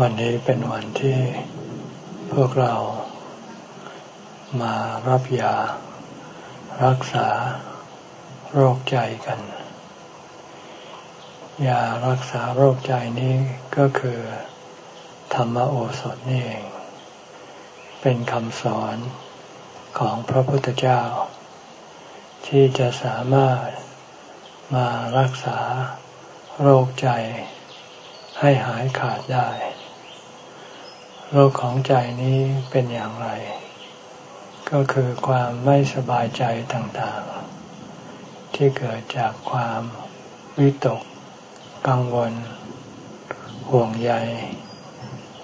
วันนี้เป็นวันที่พวกเรามารับยา รักษาโรคใจกัน ยารักษาโรคใจนี้ก็คือ ธรรมโอสถนี่เอง เป็นคำสอนของพระพุทธเจ้า ที่จะสามารถมารักษาโรคใจ ให้หายขาดได้ โรคของใจนี้เป็นอย่างไร ก็คือความไม่สบายใจต่างๆ ที่เกิดจากความวิตก กังวล ห่วงใย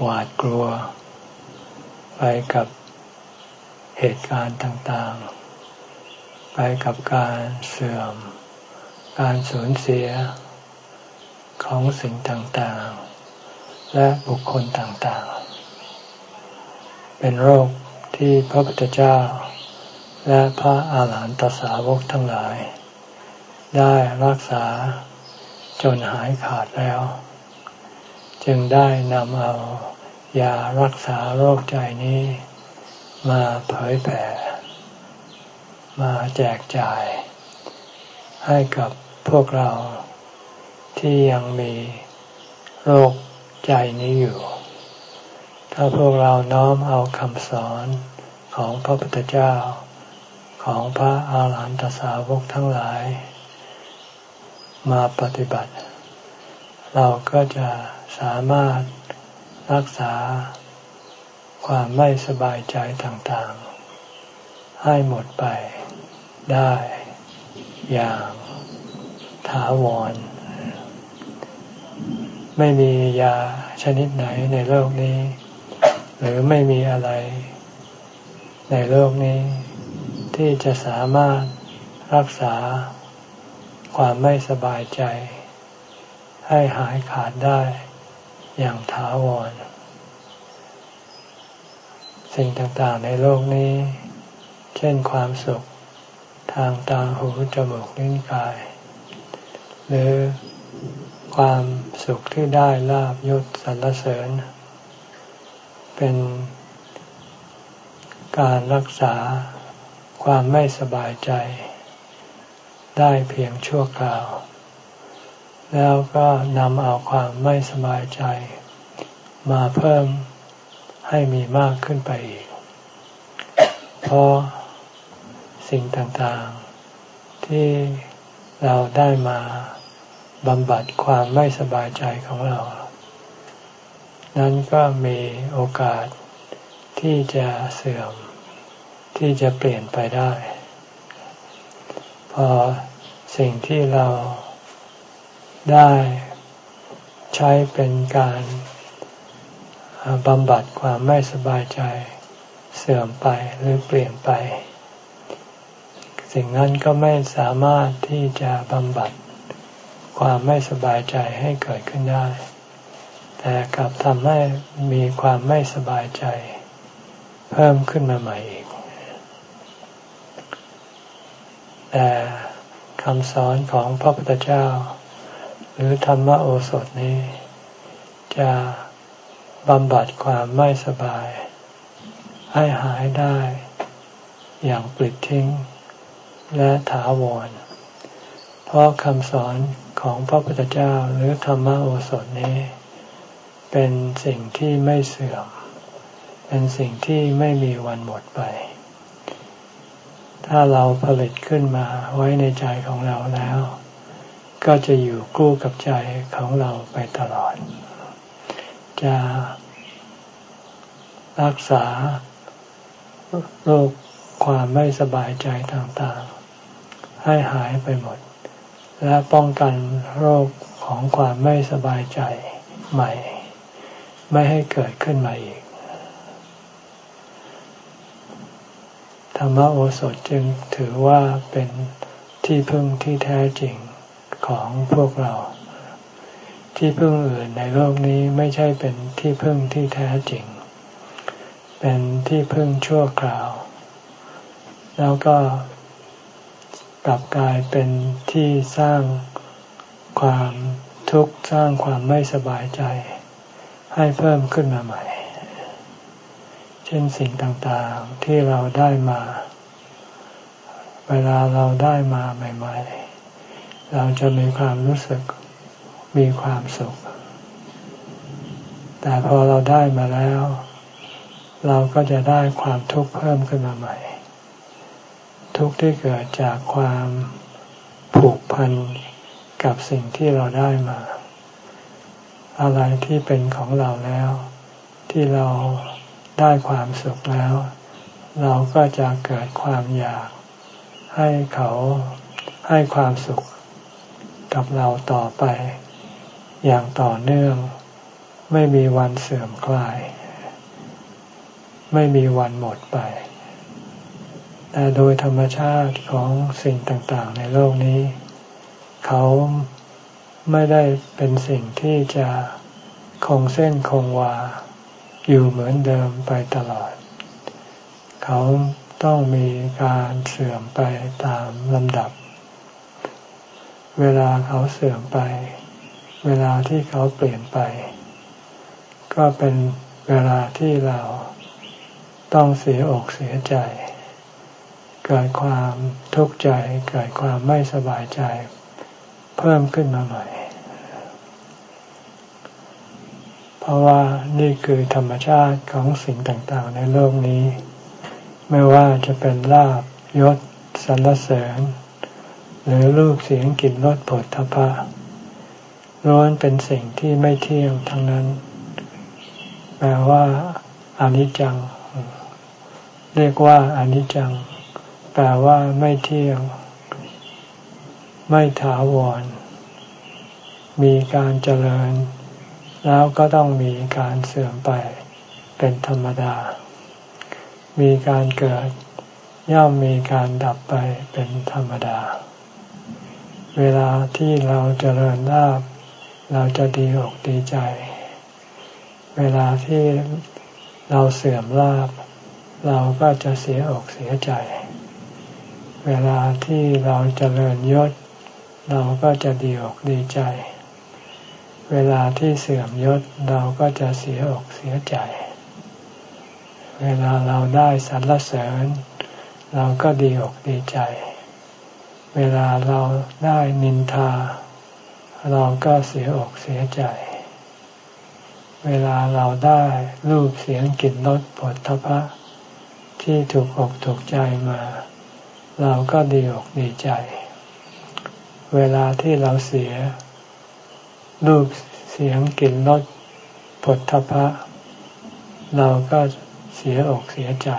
หวาดกลัว ไปกับเหตุการณ์ต่างๆ ไปกับการเสื่อม การสูญเสีย ของสิ่งต่างๆ และบุคคลต่างๆ เป็นโรคที่พระพุทธเจ้า และพระอาหารหันตสาวกทั้งหลาย ได้รักษาจนหายขาดแล้ว จึงได้นำเอายารักษาโรคใจนี้ มาเผยแผ่ มาแจกจ่าย ให้กับพวกเรา ที่ยังมีโรคใจนี้อยู่ ถ้าพวกเราน้อมเอาคำสอนของพระพุทธเจ้า ของพระอาหารหันตสาวกทั้งหลาย มาปฏิบัติ เราก็จะสามารถรักษาความไม่สบายใจต่างๆ ให้หมดไปได้อย่างถาวร ไม่มียาชนิดไหนในโลกนี้ หรือไม่มีอะไร ในโลกนี้ ที่จะสามารถรักษาความไม่สบายใจ ให้หายขาดได้อย่างถาวร สิ่งต่างๆในโลกนี้ เช่นความสุขทางตาหูจมูกลิ้นกาย หรือ ความสุขที่ได้ลาบยศสรรเสริญ เป็นการรักษาความไม่สบายใจ ได้เพียงชั่วคราว แล้วก็นำเอาความไม่สบายใจ มาเพิ่มให้มีมากขึ้นไปอีก เพราะสิ่งต่างๆที่เราได้มา บำบัดความไม่สบายใจของเรา นั้นก็มีโอกาสที่จะเสื่อมที่จะเปลี่ยนไปได้ พอสิ่งที่เราได้ใช้เป็นการบำบัดความไม่สบายใจเสื่อมไปหรือเปลี่ยนไป สิ่งนั้นก็ไม่สามารถที่จะบำบัด ความไม่สบายใจให้เกิดขึ้นได้ แต่กลับทำให้มีความไม่สบายใจ เพิ่มขึ้นมาใหม่อีก แต่คำสอนของพระพุทธเจ้า หรือธรรมโอสถนี้ จะบำบัดความไม่สบาย ให้หายได้ อย่างปลิดทิ้งและถาวร เพราะคำสอน ของพระพุทธเจ้าหรือธรรมโอสถนี้ เป็นสิ่งที่ไม่เสื่อม เป็นสิ่งที่ไม่มีวันหมดไป ถ้าเราผลิตขึ้นมาไว้ในใจของเราแล้ว ก็จะอยู่กู้กับใจของเราไปตลอด จะรักษาโรคความไม่สบายใจต่างๆ ให้หายไปหมด และป้องกันโรคของความไม่สบายใจใหม่ ไม่ให้เกิดขึ้นมาอีก ธรรมโอสถจึงถือว่าเป็นที่พึ่งที่แท้จริงของพวกเรา ที่พึ่งอื่นในโลกนี้ไม่ใช่เป็นที่พึ่งที่แท้จริง เป็นที่พึ่งชั่วคราว แล้วก็ กลับกลายเป็นที่สร้างความทุกข์สร้างความไม่สบายใจ ให้เพิ่มขึ้นมาใหม่ เช่นสิ่งต่างๆที่เราได้มา เวลาเราได้มาใหม่ ๆ เราจะมีความรู้สึกมีความสุข แต่พอเราได้มาแล้ว เราก็จะได้ความทุกข์เพิ่มขึ้นมาใหม่ ทุกข์ที่เกิดจากความผูกพันกับสิ่งที่เราได้มา อะไรที่เป็นของเราแล้ว ที่เราได้ความสุขแล้ว เราก็จะเกิดความอยาก ให้เขาให้ความสุขกับเราต่อไป อย่างต่อเนื่อง ไม่มีวันเสื่อมคลาย ไม่มีวันหมดไป แต่โดยธรรมชาติของสิ่งต่างๆ ในโลกนี้ เขาไม่ได้เป็นสิ่งที่จะคงเส้นคงวา อยู่เหมือนเดิมไปตลอด เขาต้องมีการเสื่อมไปตามลำดับ เวลาเขาเสื่อมไป เวลาที่เขาเปลี่ยนไป ก็เป็นเวลาที่เราต้องเสียอกเสียใจ เกิดความทุกข์ใจ เกิดความไม่สบายใจ เพิ่มขึ้นมาใหม่ เพราะว่านี่คือธรรมชาติของสิ่งต่างๆ ในโลกนี้ ไม่ว่าจะเป็นลาบยศสรรเสริญ หรือรูปเสียงกลิ่นรสผลทพะล้วนเป็นสิ่งที่ไม่เที่ยงทั้งนั้น แปลว่าอนิจจัง เรียกว่าอนิจจัง แปลว่าไม่เที่ยง ไม่ถาวร มีการเจริญ แล้วก็ต้องมีการเสื่อมไปเป็นธรรมดา มีการเกิด ย่อมมีการดับไปเป็นธรรมดา เวลาที่เราเจริญลาบเราจะดีอกดีใจ เวลาที่เราเสื่อมลาบเราก็จะเสียอกเสียใจ เวลาที่เราเจริญยศ เราก็จะดีอกดีใจ เวลาที่เสื่อมยศเราก็จะเสียอกเสียใจ เวลาเราได้สรรเสริญ เราก็ดีอกดีใจ เวลาเราได้นินทา เราก็เสียอกเสียใจ เวลาเราได้รูปเสียงกลิ่นรสผลทพะที่ถูกอกถูกใจมา เราก็ดีอกดีใจ เวลาที่เราเสียรูปเสียงกลิ่นรสผลทพะ เราก็เสียอกเสียใจ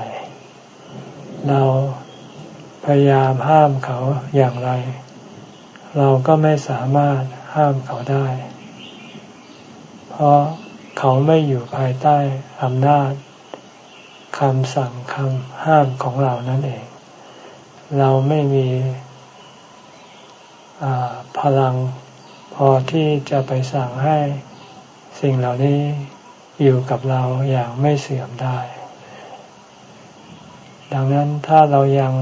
เราพยายามห้ามเขาอย่างไร เราก็ไม่สามารถห้ามเขาได้ เพราะเขาไม่อยู่ภายใต้อำนาจคำสั่งคำห้ามของเรานั่นเอง เราไม่มีพลังพอที่จะไปสั่งให้สิ่งเหล่านี้อยู่กับเราอย่างไม่เสื่อมได้ ดังนั้นถ้าเรายัง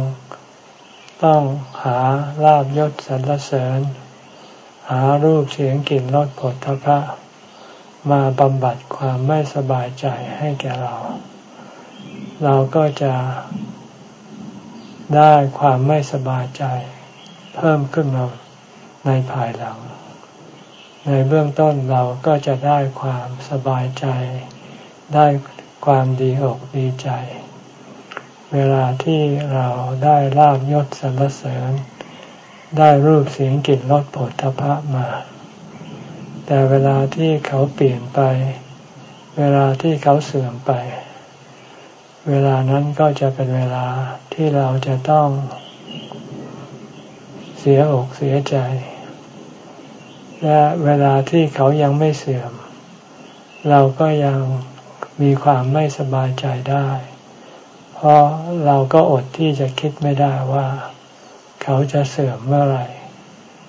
ต้องหาลาบยศสรรเสริญ หารูปเสียงกลิ่นรสผลทพะ มาบำบัดความไม่สบายใจให้แก่เรา เราก็จะ ได้ความไม่สบายใจ เพิ่มขึ้นมาในภายหลัง ในเบื้องต้นเราก็จะได้ความสบายใจ ได้ความดีอกดีใจ เวลาที่เราได้ลาบยศสรรเสริญ ได้รูปเสียงกลิ่นรสผลทพะมา แต่เวลาที่เขาเปลี่ยนไป เวลาที่เขาเสื่อมไป เวลานั้นก็จะเป็นเวลาที่เราจะต้องเสียอกเสียใจ และเวลาที่เขายังไม่เสื่อม เราก็ยังมีความไม่สบายใจได้ เพราะเราก็อดที่จะคิดไม่ได้ว่า เขาจะเสื่อมเมื่อไหร่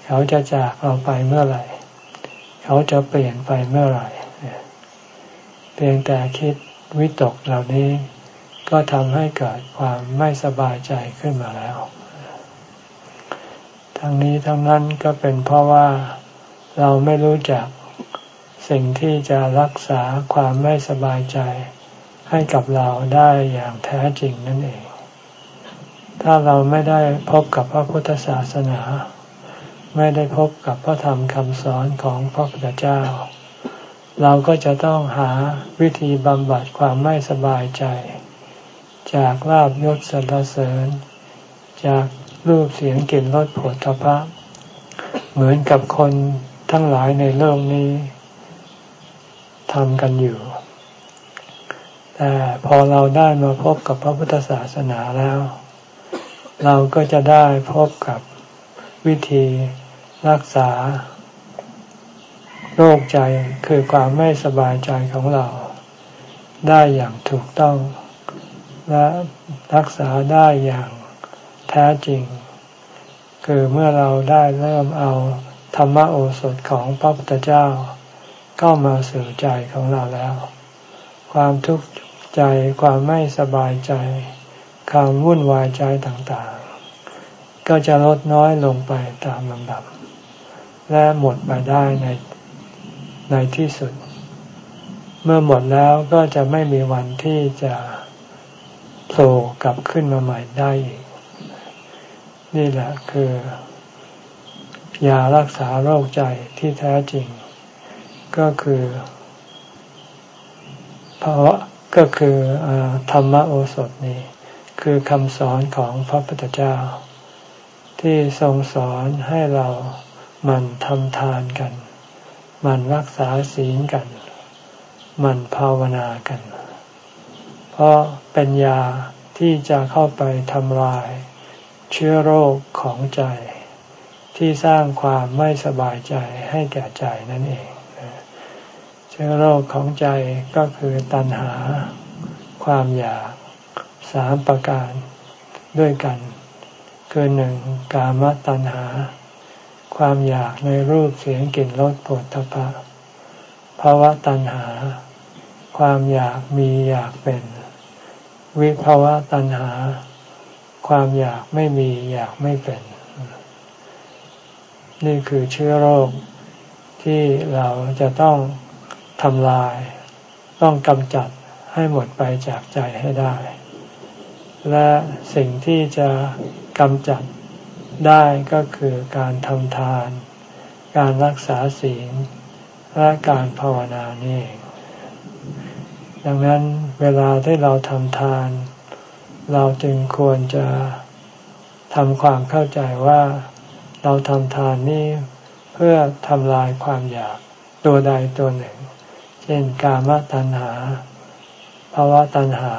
เขาจะจากเราไปเมื่อไหร่ เขาจะเปลี่ยนไปเมื่อไหร่ เพียงแต่คิดวิตกเหล่านี้ ก็ทำให้เกิดความไม่สบายใจขึ้นมาแล้ว ทั้งนี้ทั้งนั้นก็เป็นเพราะว่าเราไม่รู้จักสิ่งที่จะรักษาความไม่สบายใจให้กับเราได้อย่างแท้จริงนั่นเอง ถ้าเราไม่ได้พบกับพระพุทธศาสนา ไม่ได้พบกับพระธรรมคำสอนของพระพุทธเจ้า เราก็จะต้องหาวิธีบำบัดความไม่สบายใจ จากลาบยศสรรเสริญ จากรูปเสียงกลิ่นรสผลทพะ เหมือนกับคนทั้งหลายในโลกนี้ทำกันอยู่ แต่พอเราได้มาพบกับพระพุทธศาสนาแล้ว เราก็จะได้พบกับวิธีรักษาโรคใจคือความไม่สบายใจของเรา ได้อย่างถูกต้อง และรักษาได้อย่างแท้จริง คือเมื่อเราได้เริ่มเอาธรรมโอสถของพระพุทธเจ้า เข้ามาสู่ใจของเราแล้ว ความทุกข์ใจความไม่สบายใจ ความวุ่นวายใจต่างๆ ก็จะลดน้อยลงไปตามลำดับ และหมดไปได้ในในที่สุด เมื่อหมดแล้วก็จะไม่มีวันที่จะ โผล่กลับขึ้นมาใหม่ได้อีก นี่แหละคือยารักษาโรคใจที่แท้จริง ก็คือภาวะก็คืออธรรมโอสถนี้ คือคำสอนของพระพุทธเจ้า ที่ทรงสอนให้เรามันทำทานกัน มันรักษาศีลกัน มันภาวนากัน เพราะ เป็นยาที่จะเข้าไปทำลาย เชื้อโรคของใจ ที่สร้างความไม่สบายใจให้แก่ใจนั่นเอง เชื้อโรคของใจก็คือตัณหา ความอยากสามประการด้วยกัน คือหนึ่งกามตัณหา ความอยากในรูปเสียงกลิ่นรสผลทพะภาวะตัณหา ความอยากมีอยากเป็น วิภาวะตัณหา ความอยากไม่มีอยากไม่เป็น นี่คือเชื้อโรคที่เราจะต้องทำลาย ต้องกำจัดให้หมดไปจากใจให้ได้ และสิ่งที่จะกำจัดได้ก็คือการทำทาน การรักษาศีลและการภาวนานี่เอง ดังนั้นเวลาที่เราทำทาน เราจึงควรจะทำความเข้าใจว่าเราทำทานนี้เพื่อทำลายความอยากตัวใดตัวหนึ่ง เช่นกามตัณหาภาวะตัณหา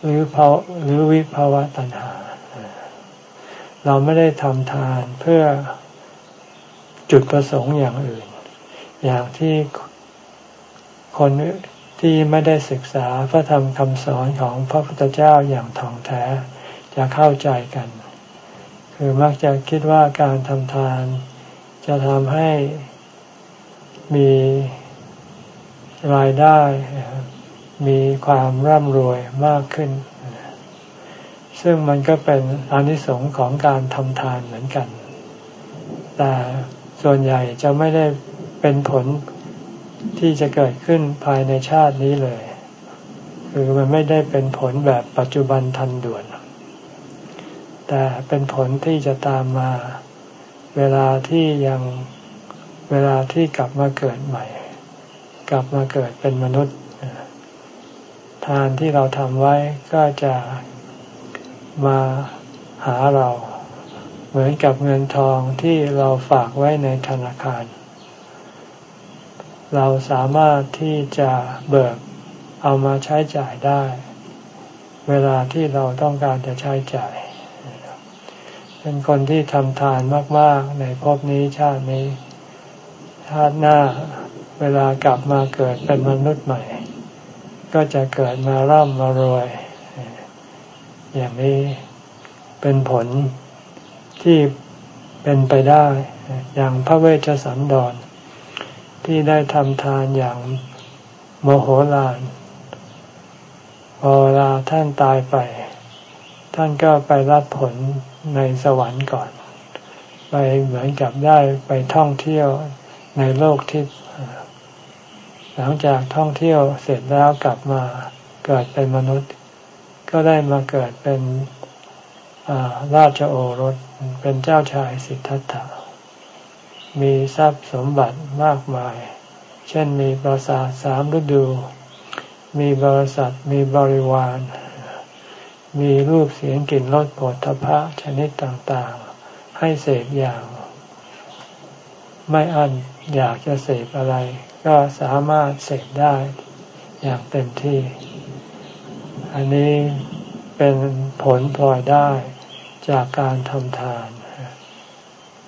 หรือภาหรือวิภาวะตัณหา เราไม่ได้ทำทานเพื่อจุดประสงค์อย่างอื่น อย่างที่คน ที่ไม่ได้ศึกษาพระธรรมคำสอนของพระพุทธเจ้าอย่างถ่องแท้จะเข้าใจกัน คือมักจะคิดว่าการทำทาน จะทำให้มีรายได้ มีความร่ำรวยมากขึ้น ซึ่งมันก็เป็นอนิสงส์ของการทำทานเหมือนกัน แต่ส่วนใหญ่จะไม่ได้เป็นผล ที่จะเกิดขึ้นภายในชาตินี้เลย คือมันไม่ได้เป็นผลแบบปัจจุบันทันด่วน แต่เป็นผลที่จะตามมา เวลาที่ยังเวลาที่กลับมาเกิดใหม่ กลับมาเกิดเป็นมนุษย์ ทานที่เราทำไว้ก็จะมาหาเรา เหมือนกับเงินทองที่เราฝากไว้ในธนาคาร เราสามารถที่จะเบิกเอามาใช้จ่ายได้ เวลาที่เราต้องการจะใช้จ่าย เป็นคนที่ทำทานมาก ๆ ในภพนี้ชาตินี้ชาติหน้าเวลากลับมาเกิดเป็นมนุษย์ใหม่ ก็จะเกิดมาร่ำมารวย อย่างนี้เป็นผลที่เป็นไปได้ อย่างพระเวชสันดร ที่ได้ทำทานอย่างโมโหลานพอเวลาท่านตายไป ท่านก็ไปรับผลในสวรรค์ก่อน ไปเหมือนกับได้ไปท่องเที่ยวในโลกทิพย์หลังจากท่องเที่ยวเสร็จแล้วกลับมาเกิดเป็นมนุษย์ ก็ได้มาเกิดเป็นราชโอรสเป็นเจ้าชายสิทธัตถะ มีทรัพย์สมบัติมากมาย เช่นมีปราสาทสามฤดู มีบริษัทมีบริวาร มีรูปเสียงกลิ่นรสผลทพะชนิดต่างๆ ให้เสพอย่าง ไม่อั้นอยากจะเสพอะไร ก็สามารถเสพได้อย่างเต็มที่ อันนี้เป็นผลพลอยได้จากการทำทาน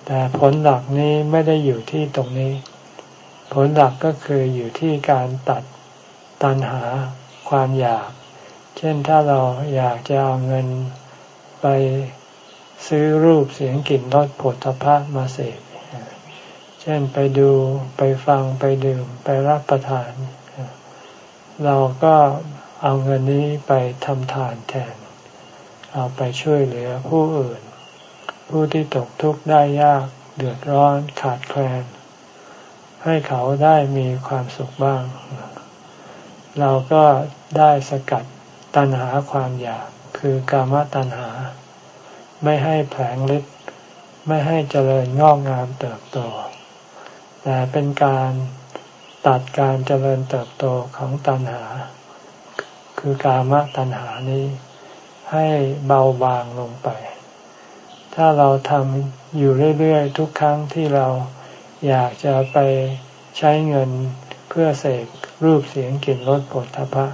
แต่ผลหลักนี้ไม่ได้อยู่ที่ตรงนี้ ผลหลักก็คืออยู่ที่การตัดตัณหาความอยาก เช่นถ้าเราอยากจะเอาเงินไปซื้อรูปเสียงกลิ่นรสผลทพะมาเสพเช่นไปดูไปฟังไปดื่มไปรับประทาน เราก็เอาเงินนี้ไปทำทานแทน เอาไปช่วยเหลือผู้อื่น ผู้ที่ตกทุกข์ได้ยากเดือดร้อนขาดแคลน ให้เขาได้มีความสุขบ้าง เราก็ได้สกัดตัณหาความอยากคือกามตัณหา ไม่ให้แผลงฤทธิ์ไม่ให้เจริญงอกงามเติบโต แต่เป็นการตัดการเจริญเติบโตของตัณหา คือกามตัณหานี้ให้เบาบางลงไป ถ้าเราทำอยู่เรื่อยๆ ทุกครั้งที่เราอยากจะไปใช้เงินเพื่อเสกรูปเสียงกลิ่นรสผลทพะ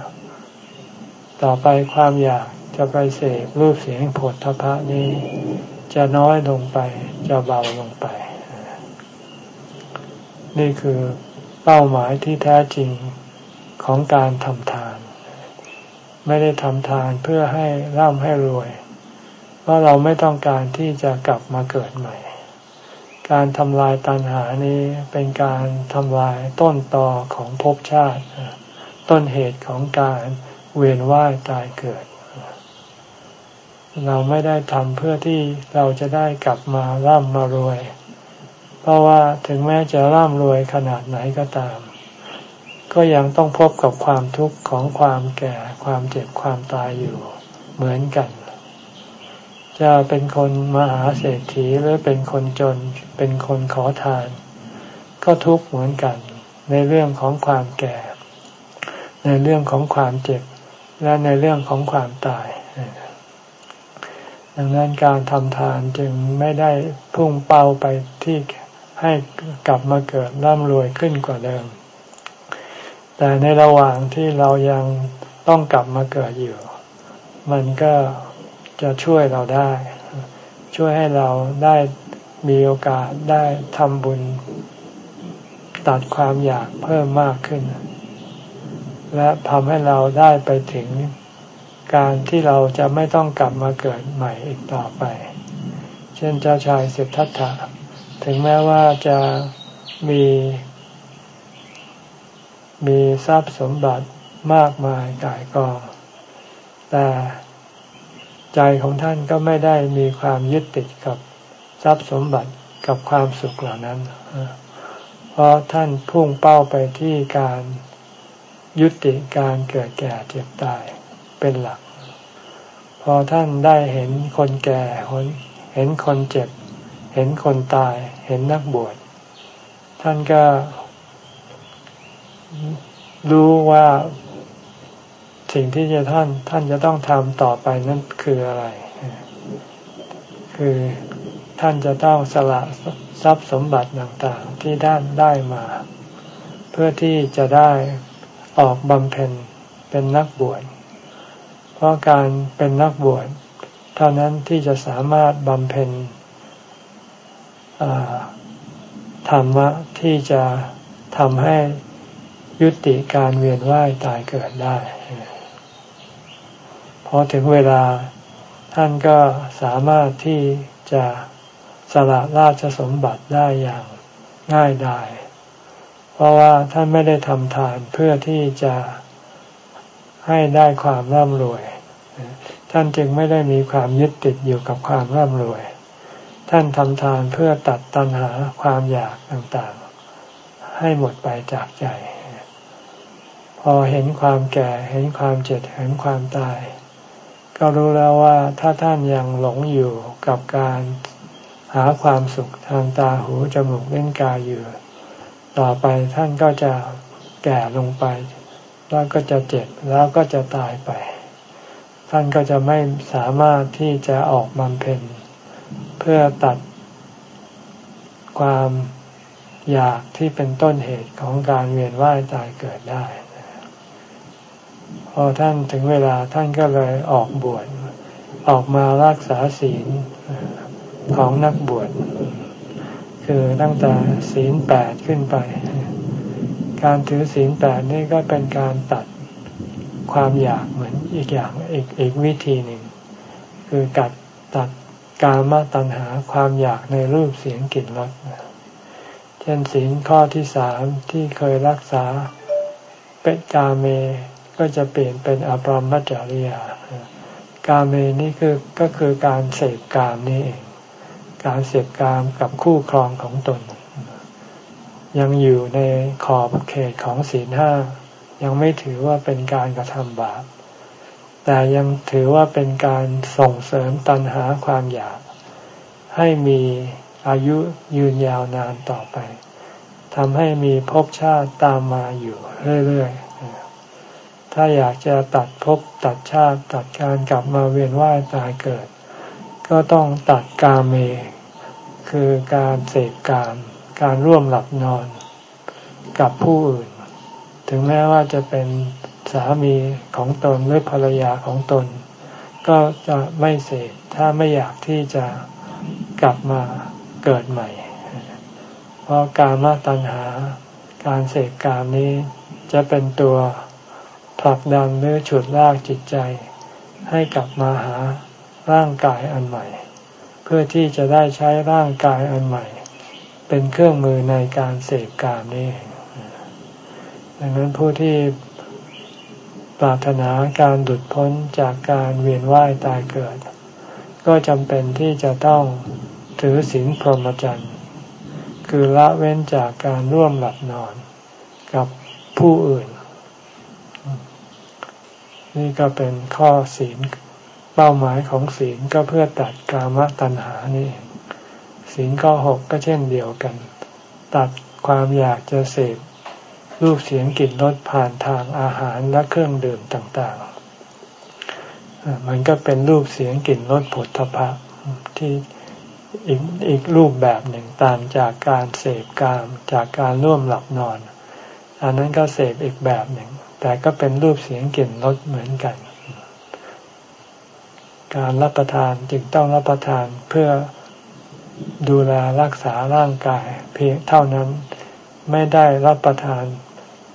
ต่อไปความอยากจะไปเสกรูปเสียงผลทพะนี้ จะน้อยลงไปจะเบาลงไป นี่คือเป้าหมายที่แท้จริงของการทำทาน ไม่ได้ทำทานเพื่อให้ร่ำให้รวย เพราะเราไม่ต้องการที่จะกลับมาเกิดใหม่ การทำลายตัณหานี้เป็นการทำลายต้นตอของภพชาติ ต้นเหตุของการเวียนว่ายตายเกิด เราไม่ได้ทำเพื่อที่เราจะได้กลับมาร่ำมารวย เพราะว่าถึงแม้จะร่ำรวยขนาดไหนก็ตาม ก็ยังต้องพบกับความทุกข์ของความแก่ความเจ็บความตายอยู่เหมือนกัน จะเป็นคนมหาเศรษฐีหรือเป็นคนจน เป็นคนขอทาน ก็ทุกข์เหมือนกัน ในเรื่องของความแก่ ในเรื่องของความเจ็บ และในเรื่องของความตาย ดังนั้นการทำทานจึงไม่ได้พุ่งเป้าไปที่ให้กลับมาเกิดร่ำรวยขึ้นกว่าเดิม แต่ในระหว่างที่เรายังต้องกลับมาเกิดอยู่ มันก็ จะช่วยเราได้ ช่วยให้เราได้มีโอกาสได้ทำบุญ ตัดความอยากเพิ่มมากขึ้น และทำให้เราได้ไปถึงการที่เราจะไม่ต้องกลับมาเกิดใหม่อีกต่อไป เช่นเจ้าชายสิทธัตถะถึงแม้ว่าจะมี มีทรัพย์สมบัติมากมายกายกองแต่ ใจของท่านก็ไม่ได้มีความยึดติดกับทรัพย์สมบัติกับความสุขเหล่านั้น เพราะท่านพุ่งเป้าไปที่การยุติการเกิดแก่เจ็บตายเป็นหลัก พอท่านได้เห็นคนแก่เห็นคนเจ็บ เห็นคนตาย เห็นนักบวช ท่านก็รู้ว่า สิ่งที่จะท่านท่านจะต้องทำต่อไปนั้นคืออะไร คือท่านจะต้องสละทรัพย์สมบัติต่างๆ ที่ท่านได้มา เพื่อที่จะได้ออกบำเพ็ญเป็นนักบวช เพราะการเป็นนักบวช เท่านั้นที่จะสามารถบำเพ็ญธรรมะที่จะทำให้ยุติการเวียนว่ายตายเกิดได้ อถึงเวลาท่านก็สามารถที่จะสละราชสมบัติได้อย่างง่ายดาย เพราะว่าท่านไม่ได้ทำทานเพื่อที่จะให้ได้ความร่ำรวย ท่านจึงไม่ได้มีความยึดติดอยู่กับความร่ำรวย ท่านทำทานเพื่อตัดตัณหาความอยากต่างๆ ให้หมดไปจากใจ พอเห็นความแก่เห็นความเจ็บเห็นความตาย ก็รู้แล้วว่าถ้าท่านยังหลงอยู่กับการหาความสุขทางตาหูจมูกเล่นกายอยู่ ต่อไปท่านก็จะแก่ลงไป แล้วก็จะเจ็บแล้วก็จะตายไป ท่านก็จะไม่สามารถที่จะออกบำเพ็ญเพื่อตัดความอยากที่เป็นต้นเหตุของการเวียนว่ายตายเกิดได้ พอท่านถึงเวลาท่านก็เลยออกบวชออกมารักษาศีลของนักบวช คือตั้งแต่ศีลแปดขึ้นไป การถือศีลแปดนี่ก็เป็นการตัดความอยากเหมือนอีกอย่างอีกอีกวิธีหนึ่ง คือกัดตัดกามตัณหาความอยากในรูปเสียงกลิ่นรสเช่นศีลข้อที่สามที่เคยรักษาเป็นกาเม ก็จะเปลี่ยนเป็นอปรมจริยากาเมนี่คือก็คือการเสพกามนี่เองการเสพกามกับคู่ครองของตน ยังอยู่ในขอบเขตของศีลห้ายังไม่ถือว่าเป็นการกระทำบาป แต่ยังถือว่าเป็นการส่งเสริมตัณหาความอยาก ให้มีอายุยืนยาวนานต่อไปทำให้มีภพชาติตามมาอยู่เรื่อยๆ ถ้าอยากจะตัดภพตัดชาติตัดการกลับมาเวียนว่ายตายเกิด ก็ต้องตัดกาเม คือการเสพกาม การร่วมหลับนอนกับผู้อื่น ถึงแม้ว่าจะเป็นสามีของตนหรือภรรยาของตน ก็จะไม่เสพถ้าไม่อยากที่จะกลับมาเกิดใหม่ เพราะการมาตัณหา การเสพกามนี้จะเป็นตัว ผลักดันหรือฉุดลากจิตใจ ให้กลับมาหาร่างกายอันใหม่ เพื่อที่จะได้ใช้ร่างกายอันใหม่ เป็นเครื่องมือในการเสพกามนี้ดังนั้นผู้ที่ปรารถนาการหลุดพ้นจากการเวียนว่ายตายเกิด ก็จำเป็นที่จะต้องถือศีลพรหมจรรย์คือละเว้นจากการร่วมหลับนอนกับผู้อื่น นี่ก็เป็นข้อศีลเป้าหมายของศีลก็เพื่อตัดกามตัณหานี่ศีลข้อหกก็เช่นเดียวกัน ตัดความอยากจะเสพรูปเสียงกลิ่นรสผ่านทางอาหารและเครื่องดื่มต่างๆ มันก็เป็นรูปเสียงกลิ่นรสผลทพะที่อีกอีกรูปแบบหนึ่งต่างจากการเสพกามจากการร่วมหลับนอน อันนั้นก็เสพอีกแบบหนึ่ง แต่ก็เป็นรูปเสียงกลิ่นรสเหมือนกัน การรับประทานจึงต้องรับประทานเพื่อดูแลรักษาร่างกาย เพียงเท่านั้นไม่ได้รับประทาน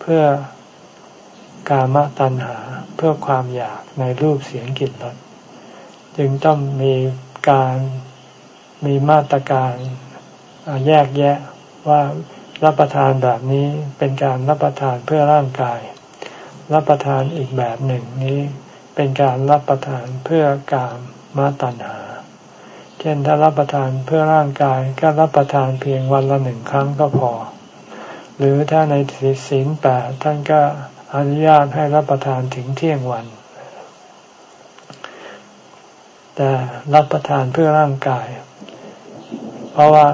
เพื่อกามตัณหาเพื่อความอยากในรูปเสียงกลิ่นรสจึงต้องมีการมีมาตรการแยกแยะว่ารับประทานแบบนี้เป็นการรับประทานเพื่อร่างกาย รับประทานอีกแบบหนึ่งนี้เป็นการรับประทานเพื่อกามมาตัณหา เช่นถ้ารับประทานเพื่อร่างกายก็รับประทานเพียงวันละหนึ่งครั้งก็พอ หรือถ้าในศีลแปดท่านก็อนุญาตให้รับประทานถึงเที่ยงวัน แต่รับประทานเพื่อร่างกาย เพราะว่า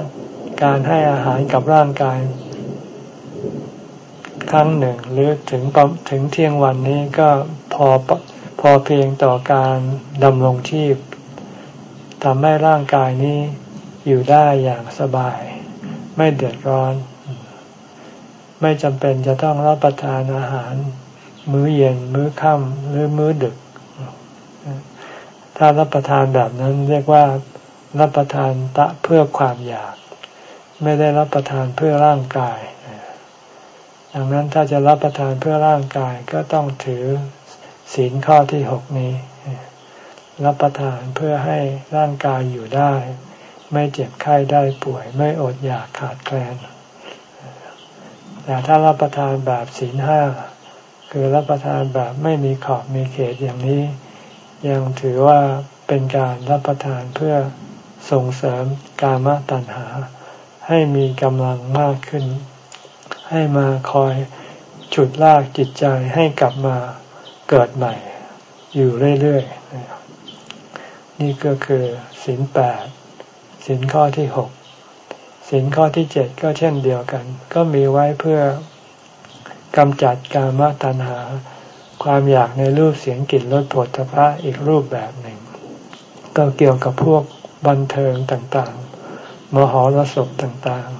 การให้อาหารกับร่างกาย ครั้งหนึ่ง หรือถึงถึงเที่ยงวันนี้ก็พอพอเพียงต่อการดำรงชีพทำให้ร่างกายนี้อยู่ได้อย่างสบาย ไม่เดือดร้อน ไม่จำเป็นจะต้องรับประทานอาหาร มื้อเย็น มื้อค่ำหรือมื้อดึก ถ้ารับประทานแบบนั้นเรียกว่ารับประทานตะเพื่อความอยาก ไม่ได้รับประทานเพื่อร่างกาย ดังนั้นถ้าจะรับประทานเพื่อร่างกายก็ต้องถือศีลข้อที่หกนี้ รับประทานเพื่อให้ร่างกายอยู่ได้ ไม่เจ็บไข้ได้ป่วย ไม่อดอยากขาดแคลนแต่ถ้ารับประทานแบบศีลห้าคือรับประทานแบบไม่มีขอบมีเขตอย่างนี้ ยังถือว่าเป็นการรับประทานเพื่อส่งเสริมกามตัณหา ให้มีกำลังมากขึ้น ให้มาคอยฉุดลากจิตใจให้กลับมาเกิดใหม่ อยู่เรื่อยๆ นี่ก็คือสินแปดสินข้อที่หกสินข้อที่เจ็ดก็เช่นเดียวกัน ก็มีไว้เพื่อกำจัดกามตัณหา ความอยากในรูปเสียงกลิ่นรสผลทพะอีกรูปแบบหนึ่ง ก็เกี่ยวกับพวกบันเทิงต่างๆ มหรสพต่างๆ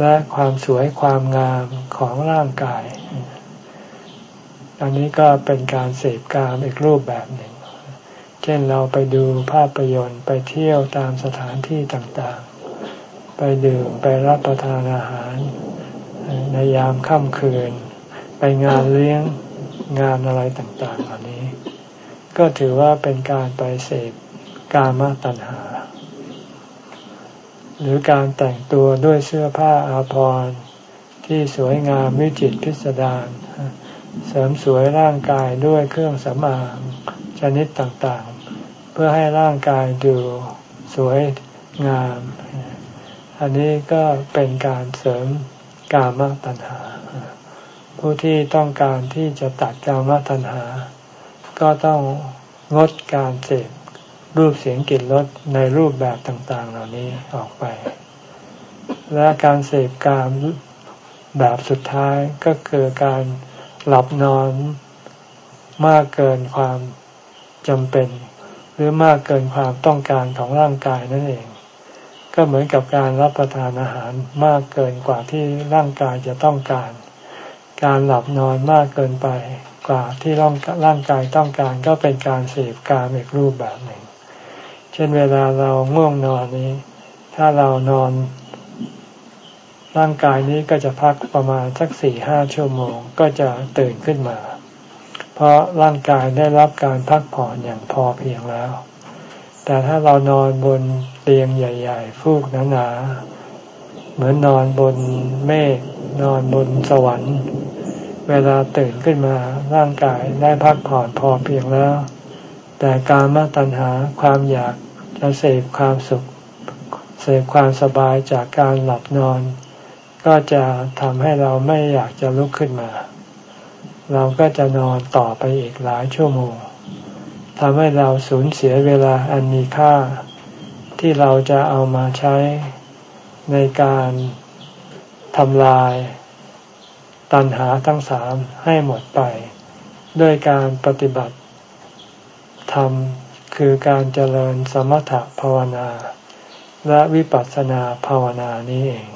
และความสวยความงามของร่างกาย อันนี้ก็เป็นการเสพกามอีกรูปแบบหนึ่ง เช่นเราไปดูภาพยนตร์ไปเที่ยวตามสถานที่ต่างๆ ไปดื่มไปรับประทานอาหาร ในยามค่ำคืน ไปงานเลี้ยงงานอะไรต่างๆเหล่านี้ ก็ถือว่าเป็นการไปเสพกามตัณหา หรือการแต่งตัวด้วยเสื้อผ้าอาภรณ์ที่สวยงามวิจิตพิสดารเสริมสวยร่างกายด้วยเครื่องสำอางชนิดต่างๆ เพื่อให้ร่างกายดูสวยงาม อันนี้ก็เป็นการเสริมกามตัณหา ผู้ที่ต้องการที่จะตัดกามตัณหา ก็ต้องงดการเสพ รูปเสียงกลิ่นรสในรูปแบบต่างๆ เหล่านี้ออกไป และการเสพกามแบบสุดท้ายก็คือการหลับนอนมากเกินความจำเป็น หรือมากเกินความต้องการของร่างกายนั่นเอง ก็เหมือนกับการรับประทานอาหารมากเกินกว่าที่ร่างกายจะต้องการ การหลับนอนมากเกินไปกว่าที่ร่างร่างกายต้องการก็เป็นการเสพการอีกรูปแบบหนึ่ง เช่นเวลาเราง่วงนอนนี้ ถ้าเรานอน ร่างกายนี้ก็จะพักประมาณสักสี่ห้าชั่วโมงก็จะตื่นขึ้นมา เพราะร่างกายได้รับการพักผ่อนอย่างพอเพียงแล้ว แต่ถ้าเรานอนบนเตียงใหญ่ ๆ ฟูกหนาๆเหมือนนอนบนเมฆนอนบนสวรรค์เวลาตื่นขึ้นมาร่างกายได้พักผ่อนพอเพียงแล้ว แต่การมาตัณหาความอยาก จะเสพความสุข เสพความสบายจากการหลับนอน ก็จะทำให้เราไม่อยากจะลุกขึ้นมา เราก็จะนอนต่อไปอีกหลายชั่วโมงทำให้เราสูญเสียเวลาอันมีค่า ที่เราจะเอามาใช้ในการทำลายตัณหาทั้งสามให้หมดไป ด้วยการปฏิบัติธรรม คือการเจริญสมถะภาวนา และวิปัสสนาภาวนานี้เอง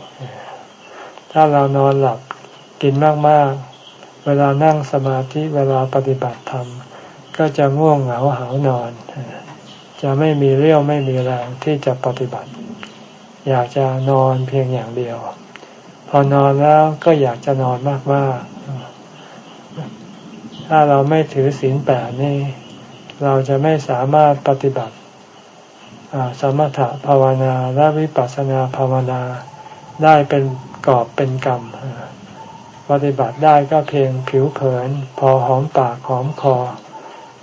ถ้าเรานอนหลับกินมากๆ เวลานั่งสมาธิเวลาปฏิบัติธรรม ก็จะง่วงเหงาหานอน จะไม่มีเรี่ยวไม่มีแรงที่จะปฏิบัติ อยากจะนอนเพียงอย่างเดียว พอนอนแล้วก็อยากจะนอนมากๆ ถ้าเราไม่ถือศีลแปดนี่ เราจะไม่สามารถปฏิบัติสมถะภาวนาและวิปัสสนาภาวนาได้เป็นกอบเป็นกรรม ปฏิบัติได้ก็เพียงผิวเผิน พอหอมปากหอมคอ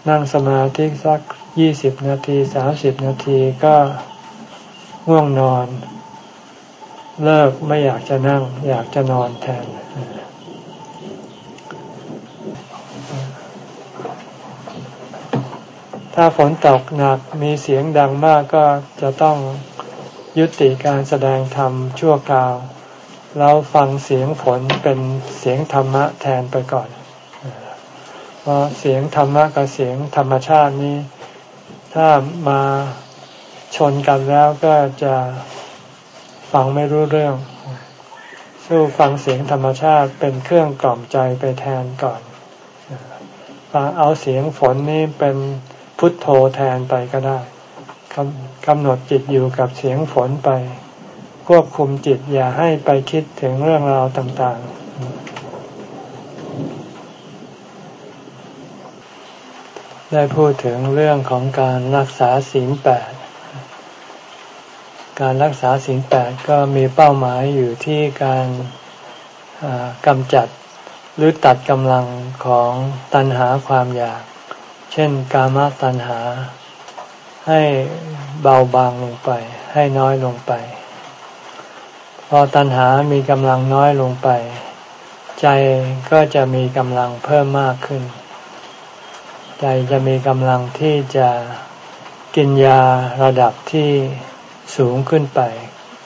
นั่งสมาธิสักยี่สิบนาทีสามสิบนาทีก็ง่วงนอน เลิกไม่อยากจะนั่ง อยากจะนอนแทน ถ้าฝนตกหนักมีเสียงดังมากก็จะต้องยุติการแสดงธรรมชั่วคราว แล้วฟังเสียงฝนเป็นเสียงธรรมะแทนไปก่อน เพราะเสียงธรรมะกับเสียงธรรมชาตินี้ ถ้ามาชนกันแล้วก็จะฟังไม่รู้เรื่อง สู้ฟังเสียงธรรมชาติเป็นเครื่องกล่อมใจไปแทนก่อนฟังเอาเสียงฝนนี่เป็น พุทโธแทนไปก็ได้กำหนดจิตอยู่กับเสียงฝนไป ควบคุมจิตอย่าให้ไปคิดถึงเรื่องราวต่างๆ ได้พูดถึงเรื่องของการรักษาศีลแปดการรักษาศีลแปดก็มีเป้าหมายอยู่ที่การกำจัดหรือตัดกำลังของตัณหาความอยาก เช่นกามตัณหา ให้เบาบางลงไป ให้น้อยลงไป พอตัณหามีกำลังน้อยลงไป ใจก็จะมีกำลังเพิ่มมากขึ้น ใจจะมีกำลังที่จะกินยาระดับที่สูงขึ้นไป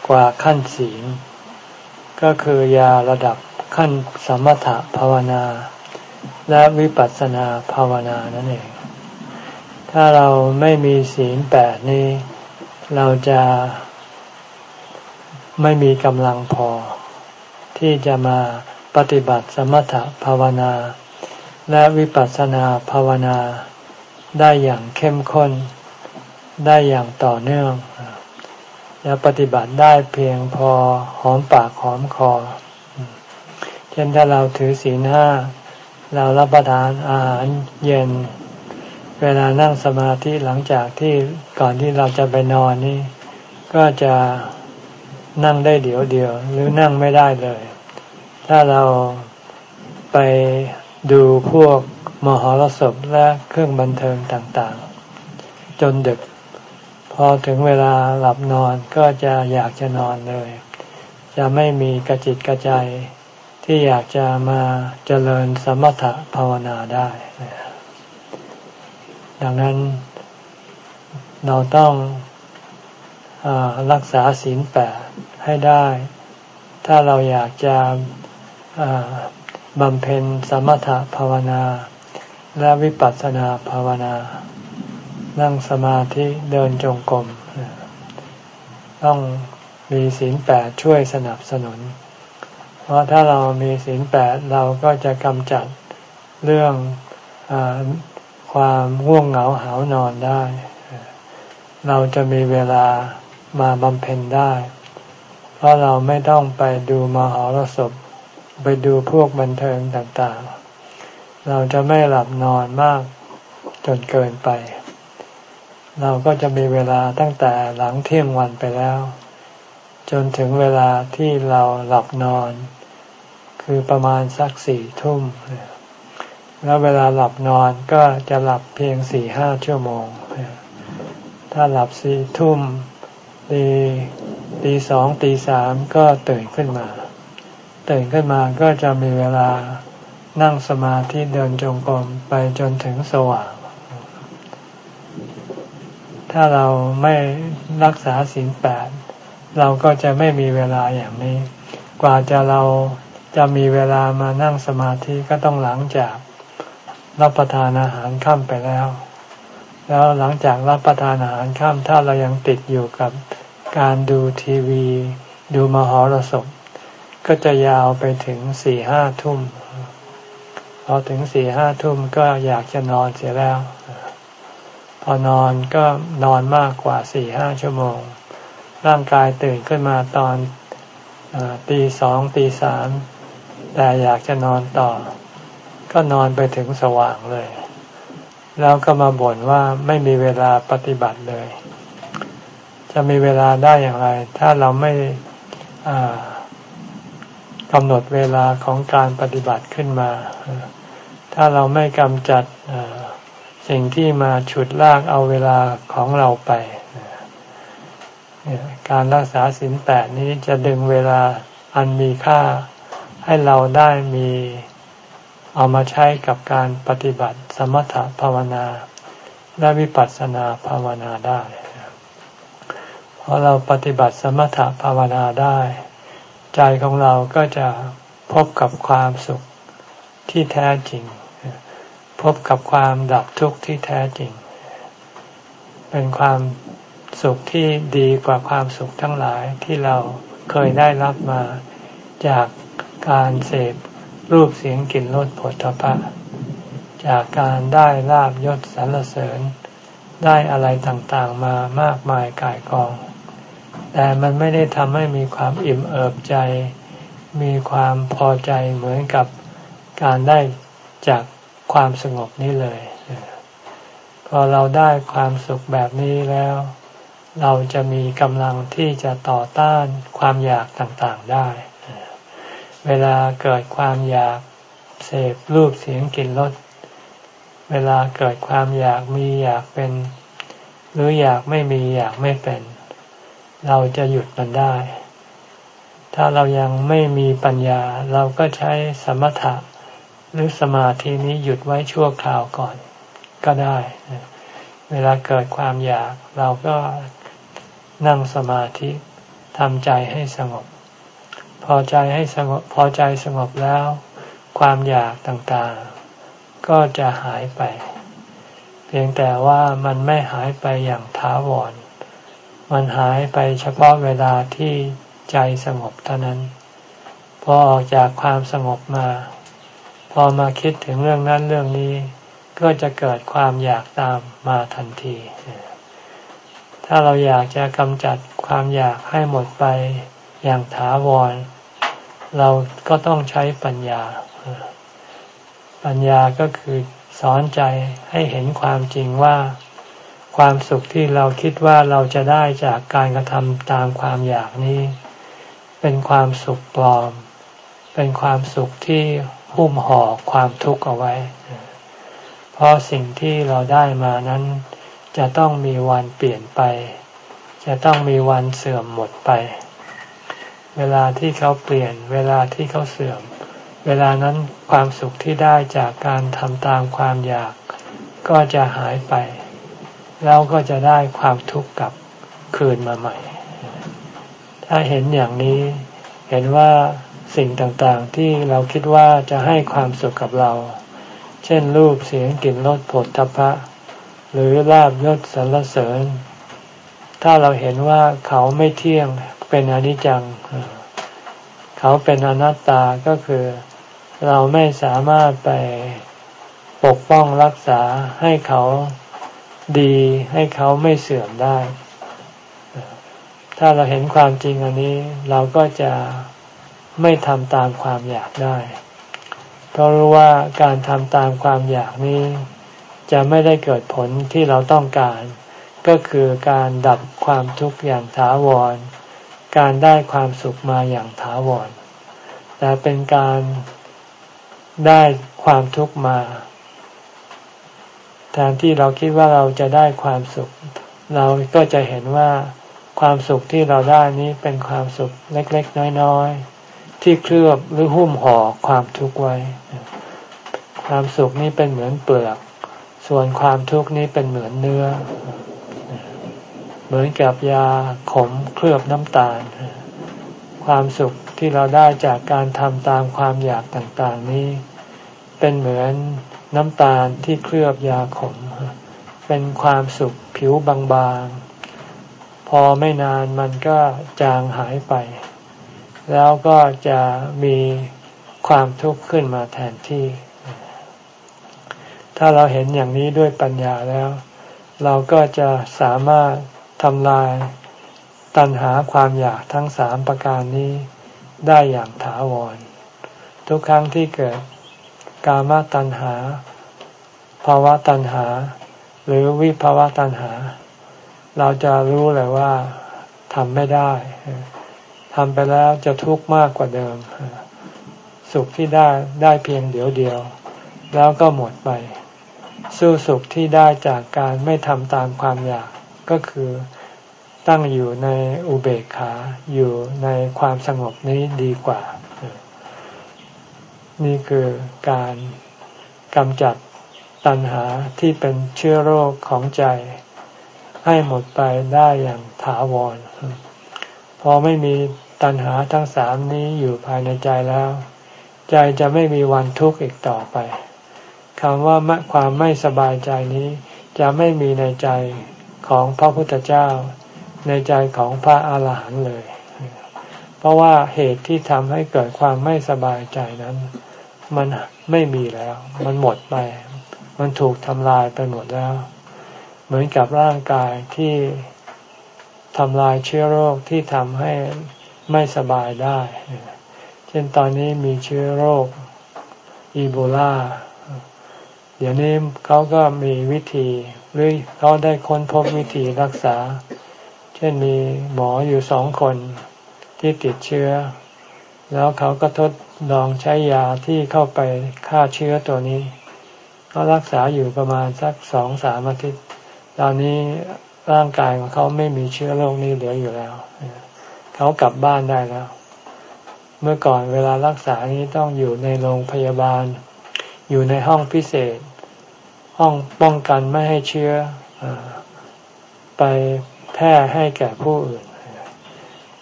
กว่าขั้นศีลก็คือยาระดับขั้นสมถะภาวนา และวิปัสสนาภาวนานั่นเอง ถ้าเราไม่มีศีลแปดนี้ เราจะไม่มีกำลังพอ ที่จะมาปฏิบัติสมถภาวนา และวิปัสสนาภาวนาได้อย่างเข้มข้น ได้อย่างต่อเนื่องจะปฏิบัติได้เพียงพอหอมปากหอมคอ เช่นถ้าเราถือศีลห้าเรารับประทานอาหารเย็น เวลานั่งสมาธิหลังจากที่ก่อนที่เราจะไปนอนนี่ ก็จะนั่งได้เดี๋ยวเดียว หรือนั่งไม่ได้เลย ถ้าเราไปดูพวกมหรสพและเครื่องบันเทิงต่างๆ จนดึก พอถึงเวลาหลับนอนก็จะอยากจะนอนเลย จะไม่มีกระจิตกระใจที่อยากจะมาเจริญสมถะภาวนาได้ ดังนั้นเราต้องอรักษาศีลแปดให้ได้ ถ้าเราอยากจะบำเพ็ญสมถะภาวนา และวิปัสสนาภาวนา นั่งสมาธิเดินจงกรมต้องมีศีลแปดช่วยสนับสนุน เพราะถ้าเรามีศีลแปดเราก็จะกำจัดเรื่องอ ความง่วงเหงาหานอนได้ เราจะมีเวลามาบำเพ็ญได้ เพราะเราไม่ต้องไปดูมหรสพไปดูพวกบันเทิงต่างๆ เราจะไม่หลับนอนมากจนเกินไป เราก็จะมีเวลาตั้งแต่หลังเที่ยงวันไปแล้ว จนถึงเวลาที่เราหลับนอน คือประมาณสักสี่ทุ่ม แล้วเวลาหลับนอนก็จะหลับเพียงสี่ห้าชั่วโมง ถ้าหลับสี่ทุ่มตีตีสองตีสามก็ตื่นขึ้นมา ตื่นขึ้นมาก็จะมีเวลานั่งสมาธิเดินจงกรมไปจนถึงสว่าง ถ้าเราไม่รักษาศีลแปดเราก็จะไม่มีเวลาอย่างนี้ กว่าจะเราจะมีเวลามานั่งสมาธิก็ต้องหลังจาก รับประทานอาหารค่ำไปแล้ว แล้วหลังจากรับประทานอาหารค่ำถ้าเรายังติดอยู่กับการดูทีวี ดูมหรสพก็จะยาวไปถึงสี่ห้าทุ่มพอถึงสี่ห้าทุ่มก็อยากจะนอนเสียแล้ว พอนอนก็นอนมากกว่าสี่ห้าชั่วโมง ร่างกายตื่นขึ้นมาตอนตีสองตีสามแต่อยากจะนอนต่อ ก็นอนไปถึงสว่างเลย แล้วก็มาบ่นว่าไม่มีเวลาปฏิบัติเลย จะมีเวลาได้อย่างไร ถ้าเราไม่กำหนดเวลาของการปฏิบัติขึ้นมา ถ้าเราไม่กำจัดสิ่งที่มาฉุดลากเอาเวลาของเราไป การรักษาศีลแปดนี้จะดึงเวลาอันมีค่าให้เราได้มี เอามาใช้กับการปฏิบัติสมถภาวนา และวิปัสสนาภาวนาได้พอเราปฏิบัติสมถภาวนาได้ ใจของเราก็จะพบกับความสุขที่แท้จริง พบกับความดับทุกข์ที่แท้จริง เป็นความสุขที่ดีกว่าความสุขทั้งหลายที่เราเคยได้รับมาจากการเสพ รูปเสียงกลิ่นรสผลทพะ จากการได้ลาบยศสรรเสริญ ได้อะไรต่างๆมามากมายกายกอง แต่มันไม่ได้ทำให้มีความอิ่มเอิบใจ มีความพอใจเหมือนกับการได้จากความสงบนี้เลย พอเราได้ความสุขแบบนี้แล้ว เราจะมีกำลังที่จะต่อต้านความอยากต่างๆได้ เวลาเกิดความอยากเสพรูปเสียงกลิ่นรสเวลาเกิดความอยากมีอยากเป็น หรืออยากไม่มีอยากไม่เป็น เราจะหยุดมันได้ถ้าถ้าเรายังไม่มีปัญญาเราก็ใช้สมถะหรือสมาธินี้หยุดไว้ชั่วคราวก่อนก็ได้ เวลาเกิดความอยากเราก็นั่งสมาธิทำใจให้สงบ พอใจให้สงบพอใจสงบแล้ว ความอยากต่างๆ ก็จะหายไป เพียงแต่ว่ามันไม่หายไปอย่างท้าวร มันหายไปเฉพาะเวลาที่ใจสงบเท่านั้น พอออกจากความสงบมา พอมาคิดถึงเรื่องนั้นเรื่องนี้ ก็จะเกิดความอยากตามมาทันที ถ้าเราอยากจะกำจัดความอยากให้หมดไป อย่างถาวร เราก็ต้องใช้ปัญญา ปัญญาก็คือสอนใจให้เห็นความจริงว่า ความสุขที่เราคิดว่าเราจะได้จากการกระทำตามความอยากนี้ เป็นความสุขปลอม เป็นความสุขที่หุ้มห่อความทุกข์เอาไว้ เพราะสิ่งที่เราได้มานั้น จะต้องมีวันเปลี่ยนไป จะต้องมีวันเสื่อมหมดไป เวลาที่เขาเปลี่ยน เวลาที่เขาเสื่อม เวลานั้นความสุขที่ได้จากการทำตามความอยาก ก็จะหายไป แล้วก็จะได้ความทุกข์กลับคืนมาใหม่ ถ้าเห็นอย่างนี้เห็นว่าสิ่งต่างๆที่เราคิดว่าจะให้ความสุขกับเรา เช่นรูปเสียงกลิ่นรสผลทพะ หรือลาบยศสรรเสริญ ถ้าเราเห็นว่าเขาไม่เที่ยง เป็นอนิจจัง เขาเป็นอนัตตาก็คือเราไม่สามารถไปปกป้องรักษาให้เขาดีให้เขาไม่เสื่อมได้ ถ้าเราเห็นความจริงอันนี้ เราก็จะไม่ทำตามความอยากได้ เพราะรู้ว่าการทำตามความอยากนี้ จะไม่ได้เกิดผลที่เราต้องการ ก็คือการดับความทุกข์อย่างถาวร การได้ความสุขมาอย่างถาวร แต่เป็นการได้ความทุกข์มา แทนที่เราคิดว่าเราจะได้ความสุข เราก็จะเห็นว่าความสุขที่เราได้นี้เป็นความสุขเล็กๆ น้อยๆ ที่เคลือบหรือหุ้มห่อความทุกข์ไว้ ความสุขนี้เป็นเหมือนเปลือก ส่วนความทุกข์นี้เป็นเหมือนเนื้อ เหมือนกับยาขมเคลือบน้ำตาล ความสุขที่เราได้จากการทำตามความอยากต่างๆนี้ เป็นเหมือนน้ำตาลที่เคลือบยาขม เป็นความสุขผิวบางๆ พอไม่นานมันก็จางหายไป แล้วก็จะมีความทุกข์ขึ้นมาแทนที่ ถ้าเราเห็นอย่างนี้ด้วยปัญญาแล้ว เราก็จะสามารถ ทำลายตัณหาความอยากทั้งสามประการนี้ได้อย่างถาวร ทุกครั้งที่เกิดกามตัณหาภาวะตัณหา หรือวิภาวะตัณหา เราจะรู้เลยว่าทำไม่ได้ทำไปแล้วจะทุกข์มากกว่าเดิม สุขที่ได้ได้เพียงเดียวเดียว แล้วก็หมดไป สู้สุขที่ได้จากการไม่ทำตามความอยาก ก็คือตั้งอยู่ในอุเบกขาอยู่ในความสงบนี้ดีกว่า นี่คือการกำจัดตัณหาที่เป็นเชื้อโรคของใจ ให้หมดไปได้อย่างถาวร พอไม่มีตัณหาทั้งสามนี้อยู่ภายในใจแล้ว ใจจะไม่มีวันทุกข์อีกต่อไปคำว่าความไม่สบายใจนี้จะไม่มีในใจ ของพระพุทธเจ้า ในใจของพระอาหารหันต์เลย เพราะว่าเหตุที่ทำให้เกิดความไม่สบายใจนั้น มันไม่มีแล้ว มันหมดไป มันถูกทำลายไปหมดแล้ว เหมือนกับร่างกายที่ทำลายเชื้อโรคที่ทำให้ไม่สบายได้ เช่นตอนนี้มีเชื้อโรคอีโบลา เดี๋ยวนี้เขาก็มีวิธี หรือเขาได้ค้นพบวิธีรักษา เช่นมีหมออยู่สองคนที่ติดเชื้อ แล้วเขาก็ทดลองใช้ยาที่เข้าไปฆ่าเชื้อตัวนี้เขารักษาอยู่ประมาณสักสองสามอาทิตย์ตอนนี้ร่างกายของเขาไม่มีเชื้อโรคนี้เหลืออยู่แล้วเขากลับบ้านได้แล้ว เมื่อก่อนเวลารักษานี้ต้องอยู่ในโรงพยาบาล อยู่ในห้องพิเศษ้องป้องกันไม่ให้เชื้ออไปแพร่ให้แก่ผู้อื่น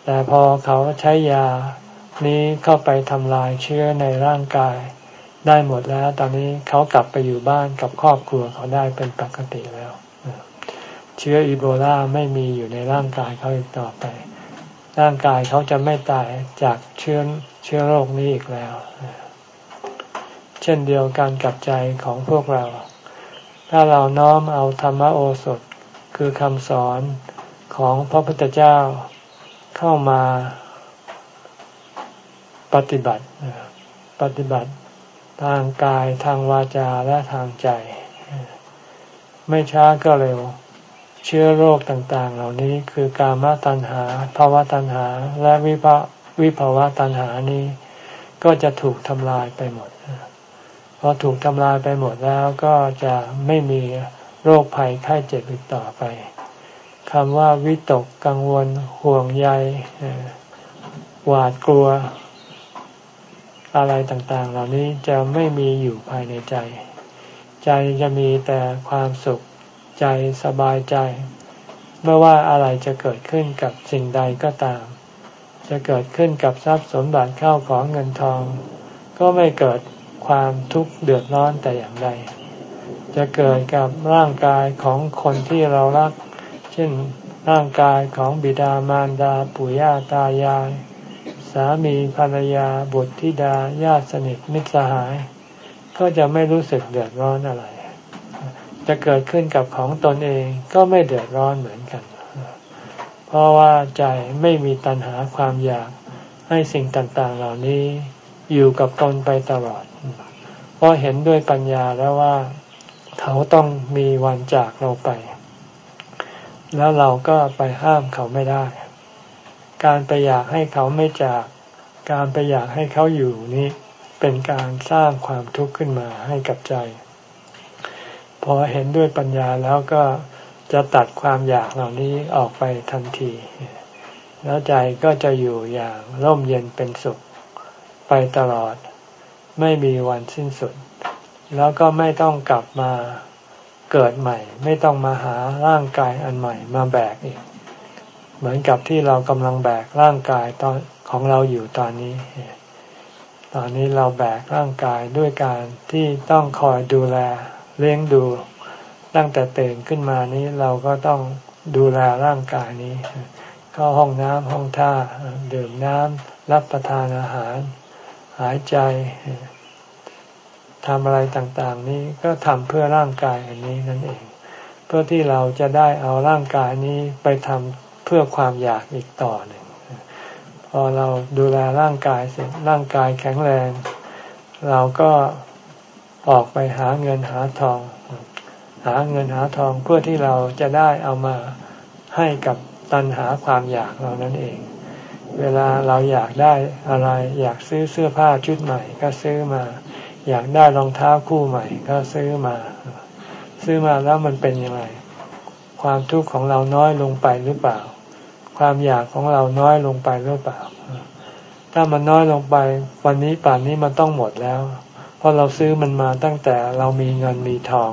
แต่พอเขาใช้ยานี้เข้าไปทำลายเชื้อในร่างกาย ได้หมดแล้ว ตอนนี้เขากลับไปอยู่บ้านกับครอบครัวเขาได้เป็นปกติแล้ว เชื้ออีโบลาไม่มีอยู่ในร่างกายเขาอีกต่อไป ร่างกายเขาจะไม่ตายจากเชื้อเชื้อโรคนี้อีกแล้ว เช่นเดียวกันกับใจของพวกเรา ถ้าเราน้อมเอาธรรมโอสถคือคำสอนของพระพุทธเจ้าเข้ามาปฏิบัติ ปฏิบัติทางกายทางวาจาและทางใจ ไม่ช้าก็เร็ว เชื้อโรคต่างๆ เหล่านี้คือกามตัณหาภาวะตัณหา และวิภาวิภาวะตัณหานี้ ก็จะถูกทำลายไปหมด พอถูกทำลายไปหมดแล้วก็จะไม่มีโรคภัยไข้เจ็บอีกต่อไปคำว่าวิตกกังวลห่วงใยหวาดกลัว อะไรต่างๆ เหล่านี้จะไม่มีอยู่ภายในใจ ใจจะมีแต่ความสุขใจสบายใจ ไม่ว่าอะไรจะเกิดขึ้นกับสิ่งใดก็ตาม จะเกิดขึ้นกับทรัพย์สมบัติเข้าของเงินทอง ก็ไม่เกิด ความทุกข์เดือดร้อนแต่อย่างใด จะเกิดกับร่างกายของคนที่เรารัก เช่นร่างกายของบิดามารดาปู่ย่าตายาย สามีภรรยาบุตรธิดาญาติสนิทมิตรสหาย ก็จะไม่รู้สึกเดือดร้อนอะไร จะเกิดขึ้นกับของตนเองก็ไม่เดือดร้อนเหมือนกัน เพราะว่าใจไม่มีตัณหาความอยากให้สิ่งต่างๆเหล่านี้ อยู่กับตนไปตลอด เพราะเห็นด้วยปัญญาแล้วว่าเขาต้องมีวันจากเราไป แล้วเราก็ไปห้ามเขาไม่ได้ การไปอยากให้เขาไม่จาก การไปอยากให้เขาอยู่นี้เป็นการสร้างความทุกข์ขึ้นมาให้กับใจ พอเห็นด้วยปัญญาแล้วก็จะตัดความอยากเหล่านี้ออกไปทันที แล้วใจก็จะอยู่อย่างร่มเย็นเป็นสุข ไปตลอด ไม่มีวันสิ้นสุด แล้วก็ไม่ต้องกลับมาเกิดใหม่ ไม่ต้องมาหาร่างกายอันใหม่มาแบกอีก เหมือนกับที่เรากำลังแบกร่างกายตอนของเราอยู่ตอนนี้ ตอนนี้เราแบกร่างกายด้วยการที่ต้องคอยดูแลเลี้ยงดู ตั้งแต่ตื่นขึ้นมานี้เราก็ต้องดูแลร่างกายนี้ เข้าห้องน้ำห้องท่า ดื่มน้ำรับประทานอาหาร หายใจทำอะไรต่างๆ นี้ก็ทำเพื่อร่างกายอันนี้นั่นเอง เพื่อที่เราจะได้เอาร่างกายนี้ไปทำเพื่อความอยากอีกต่อหนึ่งพอเราดูแลร่างกายเสร็จร่างกายแข็งแรง เราก็ออกไปหาเงินหาทอง หาเงินหาทองเพื่อที่เราจะได้เอามาให้กับตันหาความอยากเรานั่นเอง เวลาเราอยากได้อะไร อยากซื้อเสื้อผ้าชุดใหม่ ก็ซื้อมา อยากได้รองเท้าคู่ใหม่ ก็ซื้อมา ซื้อมาแล้วมันเป็นยังไงความทุกข์ของเราน้อยลงไปหรือเปล่า ความอยากของเราน้อยลงไปหรือเปล่า ถ้ามันน้อยลงไป วันนี้ป่านนี้มันต้องหมดแล้ว เพราะเราซื้อมันมาตั้งแต่เรามีเงินมีทอง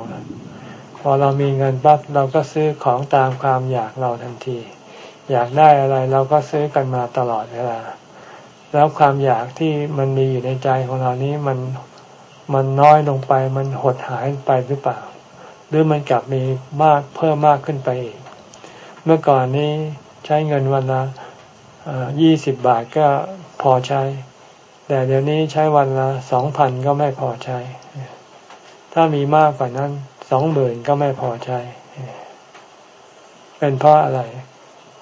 พอเรามีเงินปั๊บเราก็ซื้อของตามความอยากเราทันที อยากได้อะไรเราก็ซื้อกันมาตลอดเวลา แล้วความอยากที่มันมีอยู่ในใจของเรานี้มันมันน้อยลงไป มันหดหายไปหรือเปล่า หรือมันกลับมีมากเพิ่มมากขึ้นไปอีก เมื่อก่อนนี้ใช้เงินวันละยี่สิบบาทก็พอใช้ แต่เดี๋ยวนี้ใช้วันละสองพันก็ไม่พอใช้ ถ้ามีมากกว่านั้นสองหมื่นก็ไม่พอใช้ เป็นเพราะอะไร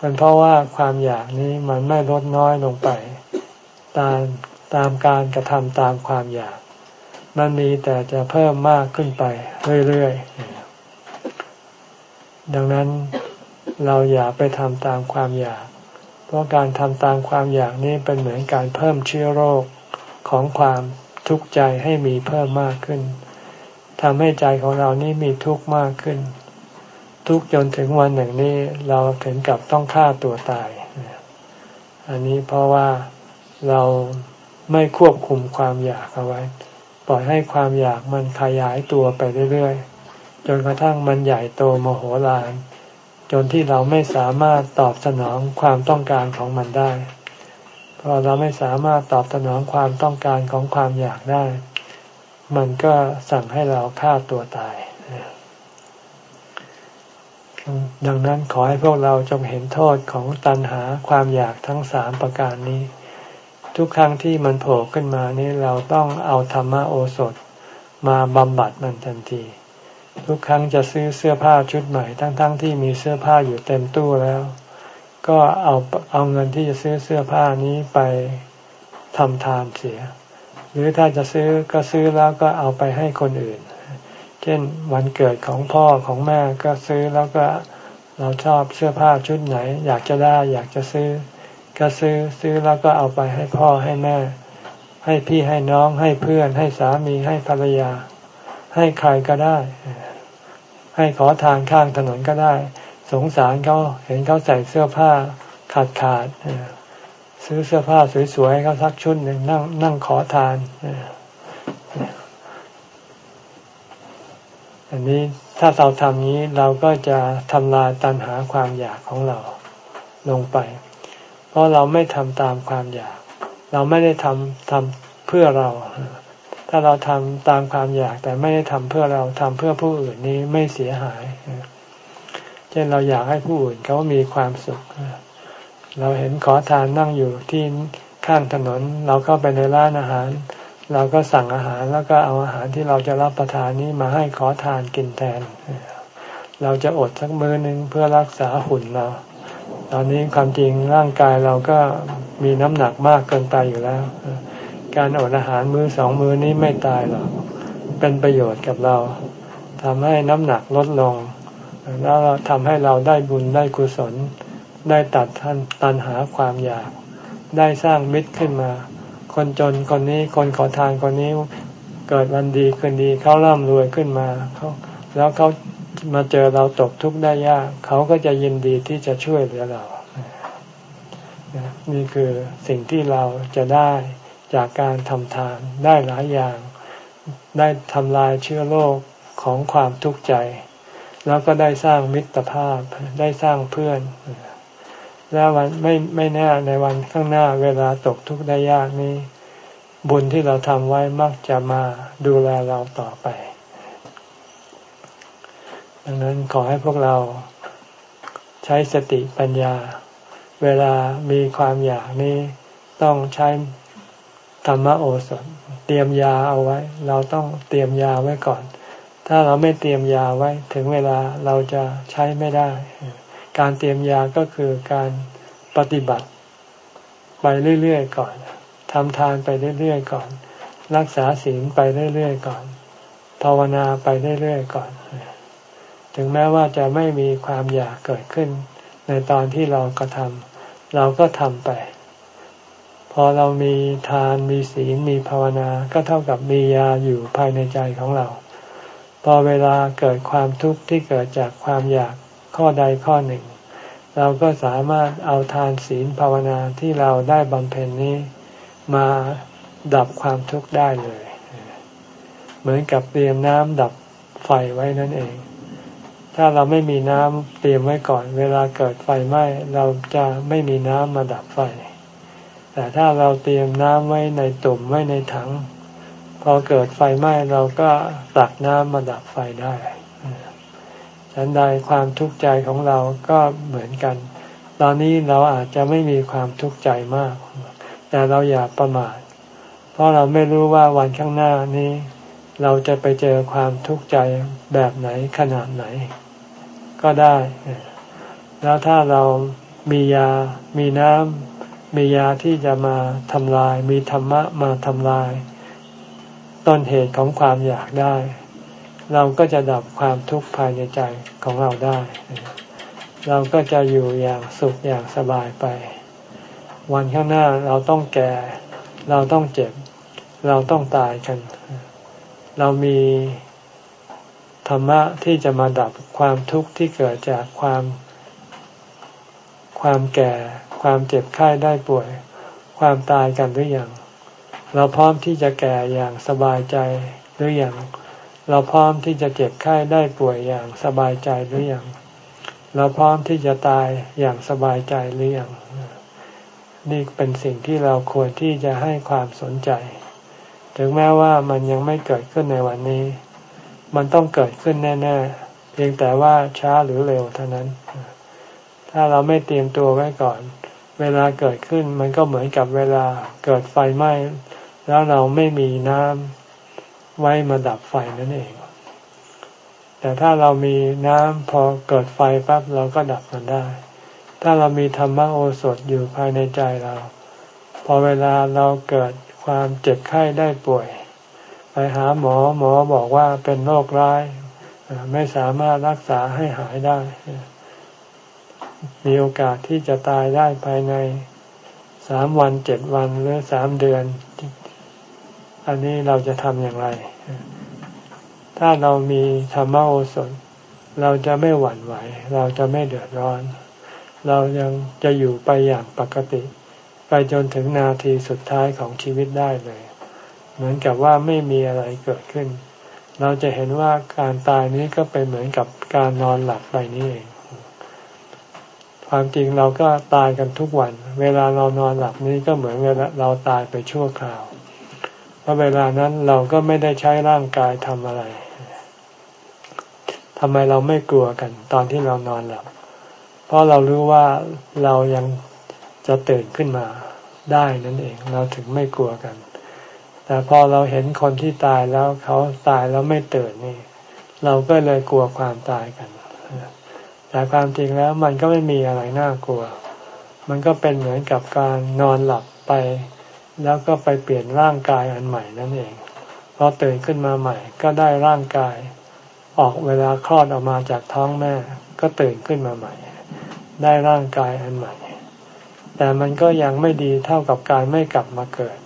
เป็นเพราะว่าความอยากนี้มันไม่ลดน้อยลงไป ตามตามการกระทำตามความอยาก มันมีแต่จะเพิ่มมากขึ้นไปเรื่อยๆ ดังนั้นเราอย่าไปทำตามความอยาก เพราะการทำตามความอยากนี้เป็นเหมือนการเพิ่มเชื้อโรคของความทุกข์ใจให้มีเพิ่มมากขึ้นทำให้ใจของเรานี่มีทุกข์มากขึ้น ทุกจนถึงวันหนึ่งนี้เราถึงกับต้องฆ่าตัวตาย อันนี้เพราะว่าเราไม่ควบคุมความอยากเอาไว้ ปล่อยให้ความอยากมันขยายตัวไปเรื่อยๆ จนกระทั่งมันใหญ่โตมโหฬารจนที่เราไม่สามารถตอบสนองความต้องการของมันได้ พอเราไม่สามารถตอบสนองความต้องการของความอยากได้ มันก็สั่งให้เราฆ่าตัวตาย ดังนั้นขอให้พวกเราจงเห็นโทษของตัณหาความอยากทั้งสามประการนี้ ทุกครั้งที่มันโผล่ขึ้นมานี้เราต้องเอาธรรมโอสถมาบำบัดมันทันที ทุกครั้งจะซื้อเสื้อผ้าชุดใหม่ ทั้งๆทที่มีเสื้อผ้าอยู่เต็มตู้แล้ว ก็เอาเอาเงินที่จะซื้อเสื้อผ้านี้ไปทำทานเสีย หรือถ้าจะซื้อก็ซื้อแล้วก็เอาไปให้คนอื่น เช่นวันเกิดของพ่อของแม่ก็ซื้อแล้วก็เราชอบเสื้อผ้าชุดไหน อยากจะได้อยากจะซื้อ ก็ซื้อซื้อแล้วก็เอาไปให้พ่อให้แม่ ให้พี่ให้น้องให้เพื่อน ให้สามีให้ภรรยา ให้ใครก็ได้ ให้ขอทานข้างถนนก็ได้ สงสารเขาเห็นเขาใส่เสื้อผ้าขาดขาดซื้อเสื้อผ้าสวยๆให้เขาสักชุดหนึ่งนั่งนั่งขอทาน อันนี้ถ้าเราทำนี้เราก็จะทำลายตัณหาความอยากของเราลงไป เพราะเราไม่ทำตามความอยาก เราไม่ได้ทำทำเพื่อเรา ถ้าเราทำตามความอยากแต่ไม่ได้ทำเพื่อเราทำเพื่อผู้อื่นนี้ไม่เสียหายเช่นเราอยากให้ผู้อื่นเขามีความสุข เราเห็นขอทานนั่งอยู่ที่ข้างถนน เราเข้าไปในร้านอาหาร เราก็สั่งอาหารแล้วก็เอาอาหารที่เราจะรับประทานนี้มาให้ขอทานกินแทน เราจะอดสักมื้อนึงเพื่อรักษาหุ่นเรา ตอนนี้ความจริงร่างกายเราก็มีน้ำหนักมากเกินไปอยู่แล้ว การอดอาหารมื้อสองมื้อนี้ไม่ตายหรอก เป็นประโยชน์กับเราทำให้น้ำหนักลดลง แล้วทำให้เราได้บุญได้กุศล ได้ตัดท่านตันหาความอยาก ได้สร้างมิตรขึ้นมา คนจนคนนี้คนขอทานคนนี้เกิดวันดีคืนดีเขาร่ำรวยขึ้นมาเขาแล้วเขามาเจอเราตกทุกข์ได้ยากเขาก็จะยินดีที่จะช่วยเหลือเรานี่คือสิ่งที่เราจะได้จากการทำทานได้หลายอย่าง ได้ทำลายเชื้อโรคของความทุกข์ใจ แล้วก็ได้สร้างมิตรภาพได้สร้างเพื่อน แล้ววันไม่ไม่แน่ในวันข้างหน้าเวลาตกทุกข์ได้ยากนี้ บุญที่เราทำไว้มักจะมาดูแลเราต่อไป ดังนั้นขอให้พวกเราใช้สติปัญญา เวลามีความอยากนี้ต้องใช้ธรรมโอสถ เตรียมยาเอาไว้ เราต้องเตรียมยาไว้ก่อน ถ้าเราไม่เตรียมยาไว้ ถึงเวลาเราจะใช้ไม่ได้ การเตรียมยาก็คือการปฏิบัติไปเรื่อยๆก่อนทำทานไปเรื่อยๆก่อน รักษาศีลไปเรื่อยๆก่อน ภาวนาไปเรื่อยๆก่อน ถึงแม้ว่าจะไม่มีความอยากเกิดขึ้น ในตอนที่เรากระทำเราก็ทำไป พอเรามีทานมีศีลมีภาวนาก็เท่ากับมียาอยู่ภายในใจของเรา พอเวลาเกิดความทุกข์ที่เกิดจากความอยาก ข้อใดข้อหนึ่ง เราก็สามารถเอาทานศีลภาวนาที่เราได้บำเพ็ญนี้ มาดับความทุกข์ได้เลย เหมือนกับเตรียมน้ำดับไฟไว้นั่นเอง ถ้าเราไม่มีน้ำเตรียมไว้ก่อน เวลาเกิดไฟไหม้เราจะไม่มีน้ำมาดับไฟ แต่ถ้าเราเตรียมน้ำไว้ในตุ่มไว้ในถัง พอเกิดไฟไหม้เราก็ตักน้ำมาดับไฟได้ ฉันใดความทุกข์ใจของเราก็เหมือนกัน ตอนนี้เราอาจจะไม่มีความทุกข์ใจมาก แต่เราอย่าประมาท เพราะเราไม่รู้ว่าวันข้างหน้านี้ เราจะไปเจอความทุกข์ใจแบบไหนขนาดไหน ก็ได้ แล้วถ้าเรามียา มีน้ำ มียาที่จะมาทำลาย มีธรรมะมาทำลาย ต้นเหตุของความอยากได้ เราก็จะดับความทุกข์ภายในใจของเราได้ เราก็จะอยู่อย่างสุขอย่างสบายไป วันข้างหน้าเราต้องแก่ เราต้องเจ็บ เราต้องตายกัน เรามีธรรมะที่จะมาดับความทุกข์ที่เกิดจากความความแก่ ความเจ็บไข้ได้ป่วย ความตายกันหรือยัง เราพร้อมที่จะแก่อย่างสบายใจหรืออย่าง เราพร้อมที่จะเจ็บไข้ได้ป่วยอย่างสบายใจหรืออย่างเราพร้อมที่จะตายอย่างสบายใจหรืออย่างนี่เป็นสิ่งที่เราควรที่จะให้ความสนใจ ถึงแม้ว่ามันยังไม่เกิดขึ้นในวันนี้ มันต้องเกิดขึ้นแน่ๆ เพียงแต่ว่าช้าหรือเร็วเท่านั้น ถ้าเราไม่เตรียมตัวไว้ก่อน เวลาเกิดขึ้นมันก็เหมือนกับเวลาเกิดไฟไหม้ แล้วเราไม่มีน้ำ ไว้มาดับไฟนั่นเอง แต่ถ้าเรามีน้ำพอเกิดไฟปั๊บเราก็ดับมันได้ ถ้าเรามีธรรมโอสถอยู่ภายในใจเรา พอเวลาเราเกิดความเจ็บไข้ได้ป่วย ไปหาหมอหมอบอกว่าเป็นโรคร้าย ไม่สามารถรักษาให้หายได้ มีโอกาสที่จะตายได้ภายในสามวันเจ็ดวันหรือสามเดือน อันนี้เราจะทำอย่างไร ถ้าเรามีธรรมโอสถ เราจะไม่หวั่นไหว เราจะไม่เดือดร้อน เรายังจะอยู่ไปอย่างปกติ ไปจนถึงนาทีสุดท้ายของชีวิตได้เลย เหมือนกับว่าไม่มีอะไรเกิดขึ้น เราจะเห็นว่าการตายนี้ก็เป็นเหมือนกับการนอนหลับไปนี่เองความจริงเราก็ตายกันทุกวัน เวลาเรานอนหลับนี้ก็เหมือนเวลาเราตายไปชั่วคราว เพราะเวลานั้นเราก็ไม่ได้ใช้ร่างกายทำอะไรทำไมเราไม่กลัวกัน ตอนที่เรานอนหลับ เพราะเรารู้ว่าเรายังจะตื่นขึ้นมาได้นั่นเอง เราถึงไม่กลัวกัน แต่พอเราเห็นคนที่ตายแล้วเขาตายแล้วไม่ตื่นนี่ เราก็เลยกลัวความตายกัน แต่ความจริงแล้วมันก็ไม่มีอะไรน่ากลัว มันก็เป็นเหมือนกับการนอนหลับไป แล้วก็ไปเปลี่ยนร่างกายอันใหม่นั่นเองพอตื่นขึ้นมาใหม่ ก็ได้ร่างกาย ออกเวลาคลอดออกมาจากท้องแม่ ก็ตื่นขึ้นมาใหม่ ได้ร่างกายอันใหม่ แต่มันก็ยังไม่ดีเท่ากับการไม่กลับมาเกิด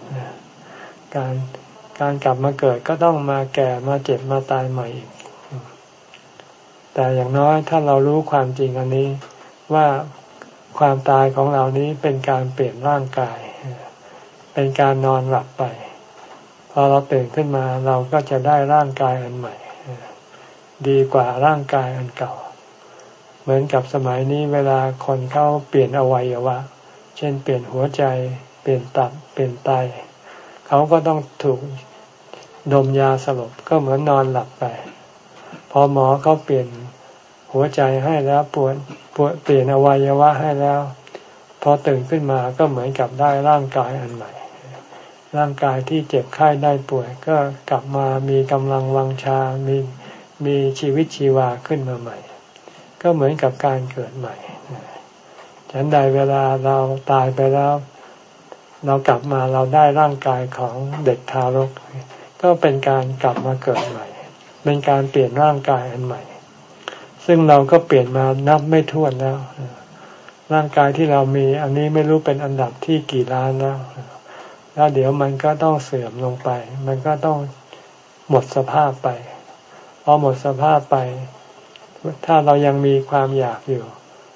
การการกลับมาเกิดก็ต้องมาแก่มาเจ็บมาตายใหม่อีกแต่อย่างน้อยถ้าเรารู้ความจริงอันนี้ว่าความตายของเรานี้เป็นการเปลี่ยนร่างกาย เป็นการนอนหลับไป พอเราตื่นขึ้นมาเราก็จะได้ร่างกายอันใหม่ ดีกว่าร่างกายอันเก่า เหมือนกับสมัยนี้เวลาคนเข้าเปลี่ยนอวัยวะ เช่นเปลี่ยนหัวใจ เปลี่ยนตับ เปลี่ยนไต เขาก็ต้องถูกดมยาสลบก็เหมือนนอนหลับไป พอหมอเขาเปลี่ยนหัวใจให้แล้วปวดปวดเปลี่ยนอวัยวะให้แล้ว พอตื่นขึ้นมาก็เหมือนกับได้ร่างกายอันใหม่ ร่างกายที่เจ็บไข้ได้ป่วย ก็กลับมามีกำลังวังชา มีมีชีวิตชีวาขึ้นมาใหม่ ก็เหมือนกับการเกิดใหม่ ฉันใดเวลาเราตายไปแล้ว เรากลับมาเราได้ร่างกายของเด็กทารก ก็เป็นการกลับมาเกิดใหม่ เป็นการเปลี่ยนร่างกายอันใหม่ ซึ่งเราก็เปลี่ยนมานับไม่ถ้วนแล้ว ร่างกายที่เรามีอันนี้ไม่รู้เป็นอันดับที่กี่ล้านแล้ว แล้วเดี๋ยวมันก็ต้องเสื่อมลงไป มันก็ต้องหมดสภาพไปพอหมดสภาพไป ถ้าเรายังมีความอยากอยู่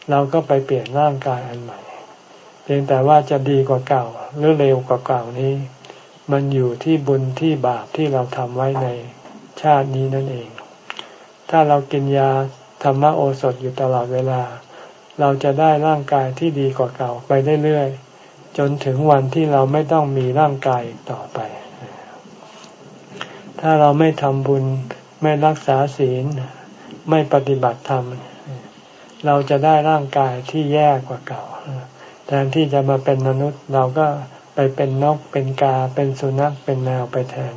เราก็ไปเปลี่ยนร่างกายอันใหม่ เพียงแต่ว่าจะดีกว่าเก่า หรือเร็วกว่าเก่านี้ มันอยู่ที่บุญที่บาปที่เราทำไว้ในชาตินี้นั่นเอง ถ้าเรากินยาธรรมโอสถอยู่ตลอดเวลา เราจะได้ร่างกายที่ดีกว่าเก่าไปเรื่อยๆ จนถึงวันที่เราไม่ต้องมีร่างกายต่อไป ถ้าเราไม่ทำบุญไม่รักษาศีล ไม่ปฏิบัติธรรม เราจะได้ร่างกายที่แย่กว่าเก่า แทนที่จะมาเป็นมนุษย์เราก็ไปเป็นนกเป็นกาเป็นสุนัขเป็นแมวไปแทน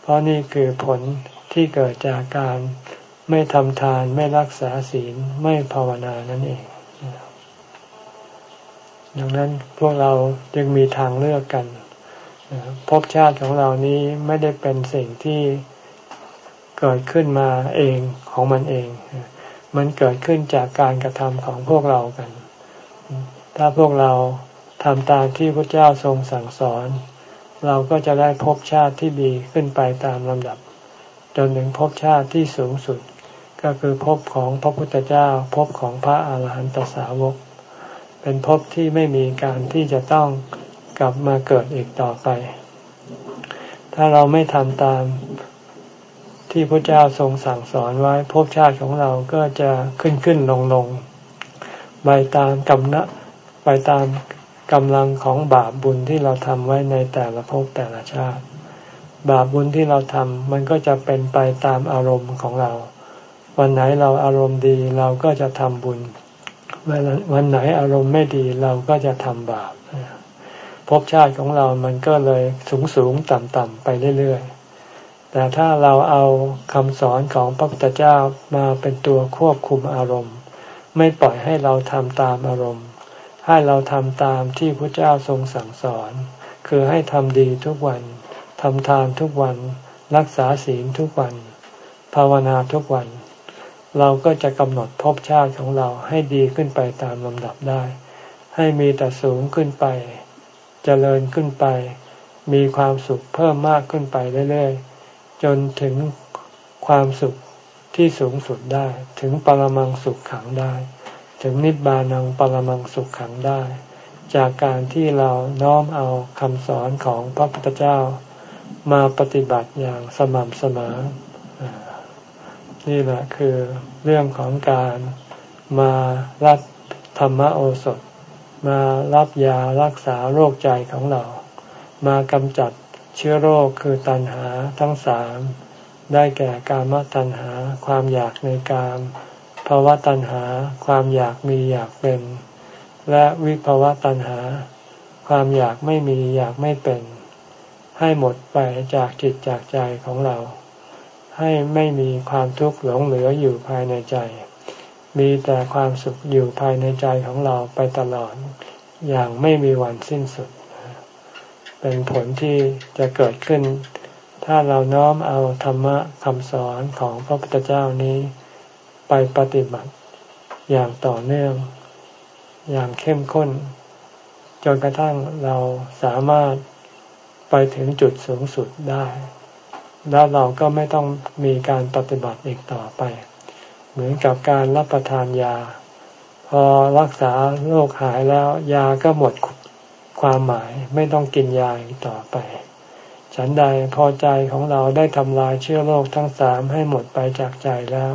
เพราะนี่คือผลที่เกิดจากการไม่ทำทานไม่รักษาศีลไม่ภาวนานั่นเอง ดังนั้นพวกเราจึงมีทางเลือกกันภพชาติของเรานี้ไม่ได้เป็นสิ่งที่เกิดขึ้นมาเองของมันเอง มันเกิดขึ้นจากการกระทำของพวกเรากัน ถ้าพวกเราทำตามที่พระเจ้าทรงสั่งสอน เราก็จะได้ภพชาติที่ดีขึ้นไปตามลำดับ จนถึงภพชาติที่สูงสุด ก็คือภพของพระพุทธเจ้าภพของพระอาหารหันตสาวก เป็นภพที่ไม่มีการที่จะต้องกลับมาเกิดอีกต่อไป ถ้าเราไม่ทำตามที่พระเจ้าทรงสั่งสอนไว้ภพชาติของเราก็จะขึ้นขึ้นลงลงไปตามกำนะไปตามกำลังของบาปบุญที่เราทำไว้ในแต่ละภพแต่ละชาติ บาปบุญที่เราทำมันก็จะเป็นไปตามอารมณ์ของเรา วันไหนเราอารมณ์ดีเราก็จะทำบุญ วันไหนอารมณ์ไม่ดีเราก็จะทำบาปภพชาติของเรามันก็เลยสูงสูงต่ำต่ำไปเรื่อยๆ แต่ถ้าเราเอาคำสอนของพระพุทธเจ้ามาเป็นตัวควบคุมอารมณ์ ไม่ปล่อยให้เราทำตามอารมณ์ ให้เราทำตามที่พระเจ้าทรงสั่งสอน คือให้ทำดีทุกวันทำทานทุกวัน รักษาศีลทุกวัน ภาวนาทุกวัน เราก็จะกำหนดภพชาติของเราให้ดีขึ้นไปตามลำดับได้ ให้มีแต่สูงขึ้นไปเจริญขึ้นไป มีความสุขเพิ่มมากขึ้นไปเรื่อยๆ จนถึงความสุขที่สูงสุดได้ ถึงปรมังสุขขังได้ ถึงนิบานังปรมังสุขขังได้ จากการที่เราน้อมเอาคำสอนของพระพุทธเจ้า มาปฏิบัติอย่างสม่ำเสมอ นี่แหละคือเรื่องของการมารับธรรมโอสถ มารับยารักษาโรคใจของเรา มากำจัดเชื้อโรคคือตัณหาทั้งสามได้แก่กามตัณหา ความอยากในกามภาวะตัณหา ความอยากมีอยากเป็น และวิภาวะตัณหา ความอยากไม่มีอยากไม่เป็น ให้หมดไปจากจิตจากใจของเรา ให้ไม่มีความทุกข์หลงเหลืออยู่ภายในใจ มีแต่ความสุขอยู่ภายในใจของเราไปตลอด อย่างไม่มีวันสิ้นสุด เป็นผลที่จะเกิดขึ้น ถ้าเราน้อมเอาธรรมะคำสอนของพระพุทธเจ้านี้ ไปปฏิบัติอย่างต่อเนื่อง อย่างเข้มข้น จนกระทั่งเราสามารถไปถึงจุดสูงสุดได้ แล้วเราก็ไม่ต้องมีการปฏิบัติอีกต่อไป เหมือนกับการรับประทานยา พอรักษาโรคหายแล้ว ยาก็หมดความหมายไม่ต้องกินยาอีกต่อไป ฉันใดพอใจของเราได้ทำลายเชื้อโรคทั้งสามให้หมดไปจากใจแล้ว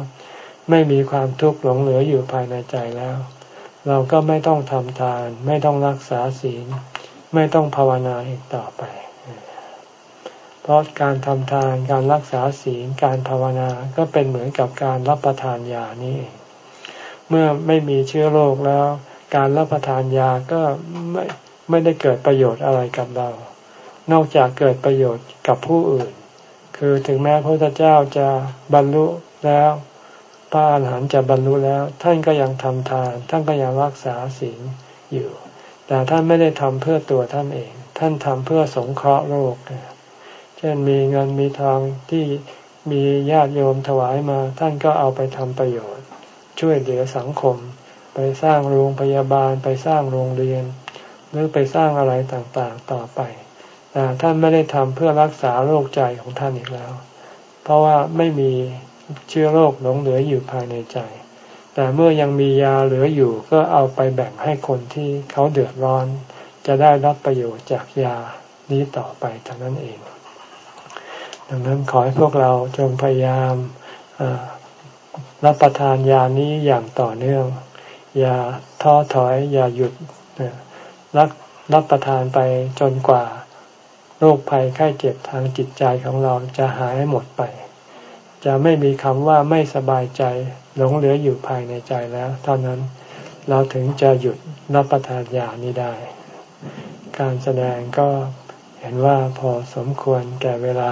ไม่มีความทุกข์หลงเหลืออยู่ภายในใจแล้ว เราก็ไม่ต้องทำทาน ไม่ต้องรักษาศีล ไม่ต้องภาวนาอีกต่อไป เพราะการทำทานการรักษาศีลการภาวนาก็เป็นเหมือนกับการรับประทานยานี่ เมื่อไม่มีเชื้อโรคแล้ว การรับประทานยาก็ไม่ไม่ได้เกิดประโยชน์อะไรกับเรา นอกจากเกิดประโยชน์กับผู้อื่น คือถึงแม้พระพุทธเจ้าจะบรรลุแล้วพระอรหันต์จะบรรลุแล้ว ท่านก็ยังทำทาน ท่านก็ยังรักษาศีลอยู่ แต่ท่านไม่ได้ทำเพื่อตัวท่านเอง ท่านทำเพื่อสงเคราะห์โลก เช่นมีเงินมีทองที่มีญาติโยมถวายมา ท่านก็เอาไปทำประโยชน์ ช่วยเหลือสังคม ไปสร้างโรงพยาบาลไปสร้างโรงเรียน หรือไปสร้างอะไรต่างๆต่อไปแต่ท่านไม่ได้ทำเพื่อรักษาโรคใจของท่านอีกแล้ว เพราะว่าไม่มีเชื้อโรคหลงเหลืออยู่ภายในใจ แต่เมื่อยังมียาเหลืออยู่ก็เอาไปแบ่งให้คนที่เขาเดือดร้อน จะได้รับประโยชน์จากยานี้ต่อไปเท่านั้นเอง ดังนั้นขอให้พวกเราจงพยายามรับประทานยานี้อย่างต่อเนื่อง อย่าท้อถอย อย่าหยุดรับรับประทานไปจนกว่าโรคภัยไข้เจ็บทางจิตใจของเราจะหายหมดไป จะไม่มีคำว่าไม่สบายใจหลงเหลืออยู่ภายในใจแล้วเท่านั้นเราถึงจะหยุดรับประทานยานี้ได้ การแสดงก็เห็นว่าพอสมควรแก่เวลา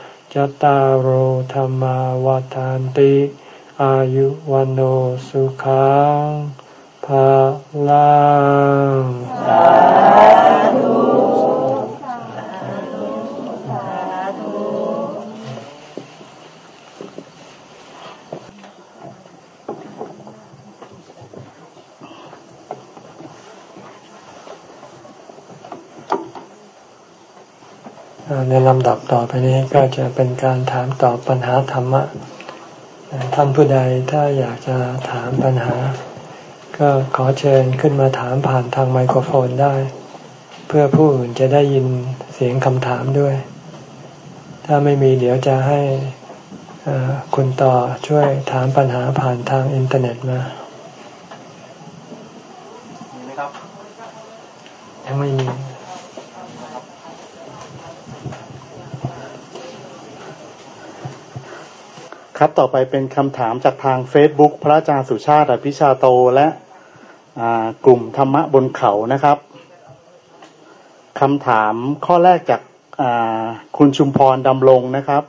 จตารโหธรรมวาทานติ อายุวันโอสุขังภาลัง ในลำดับต่อไปนี้ก็จะเป็นการถามตอบปัญหาธรรมะ ท่านผู้ใดถ้าอยากจะถามปัญหา ก็ขอเชิญขึ้นมาถามผ่านทางไมโครโฟนได้ เพื่อผู้อื่นจะได้ยินเสียงคำถามด้วย ถ้าไม่มีเดี๋ยวจะให้คุณต่อช่วยถามปัญหาผ่านทางอินเทอร์เน็ตมายังไม่มี ครับต่อไปเป็นคำถามจากทาง Facebook พระอาจารย์สุชาติอภิชาโตและกลุ่มธรรมะบนเขานะครับคำถามข้อแรกจากคุณชุมพรดำรงนะครับ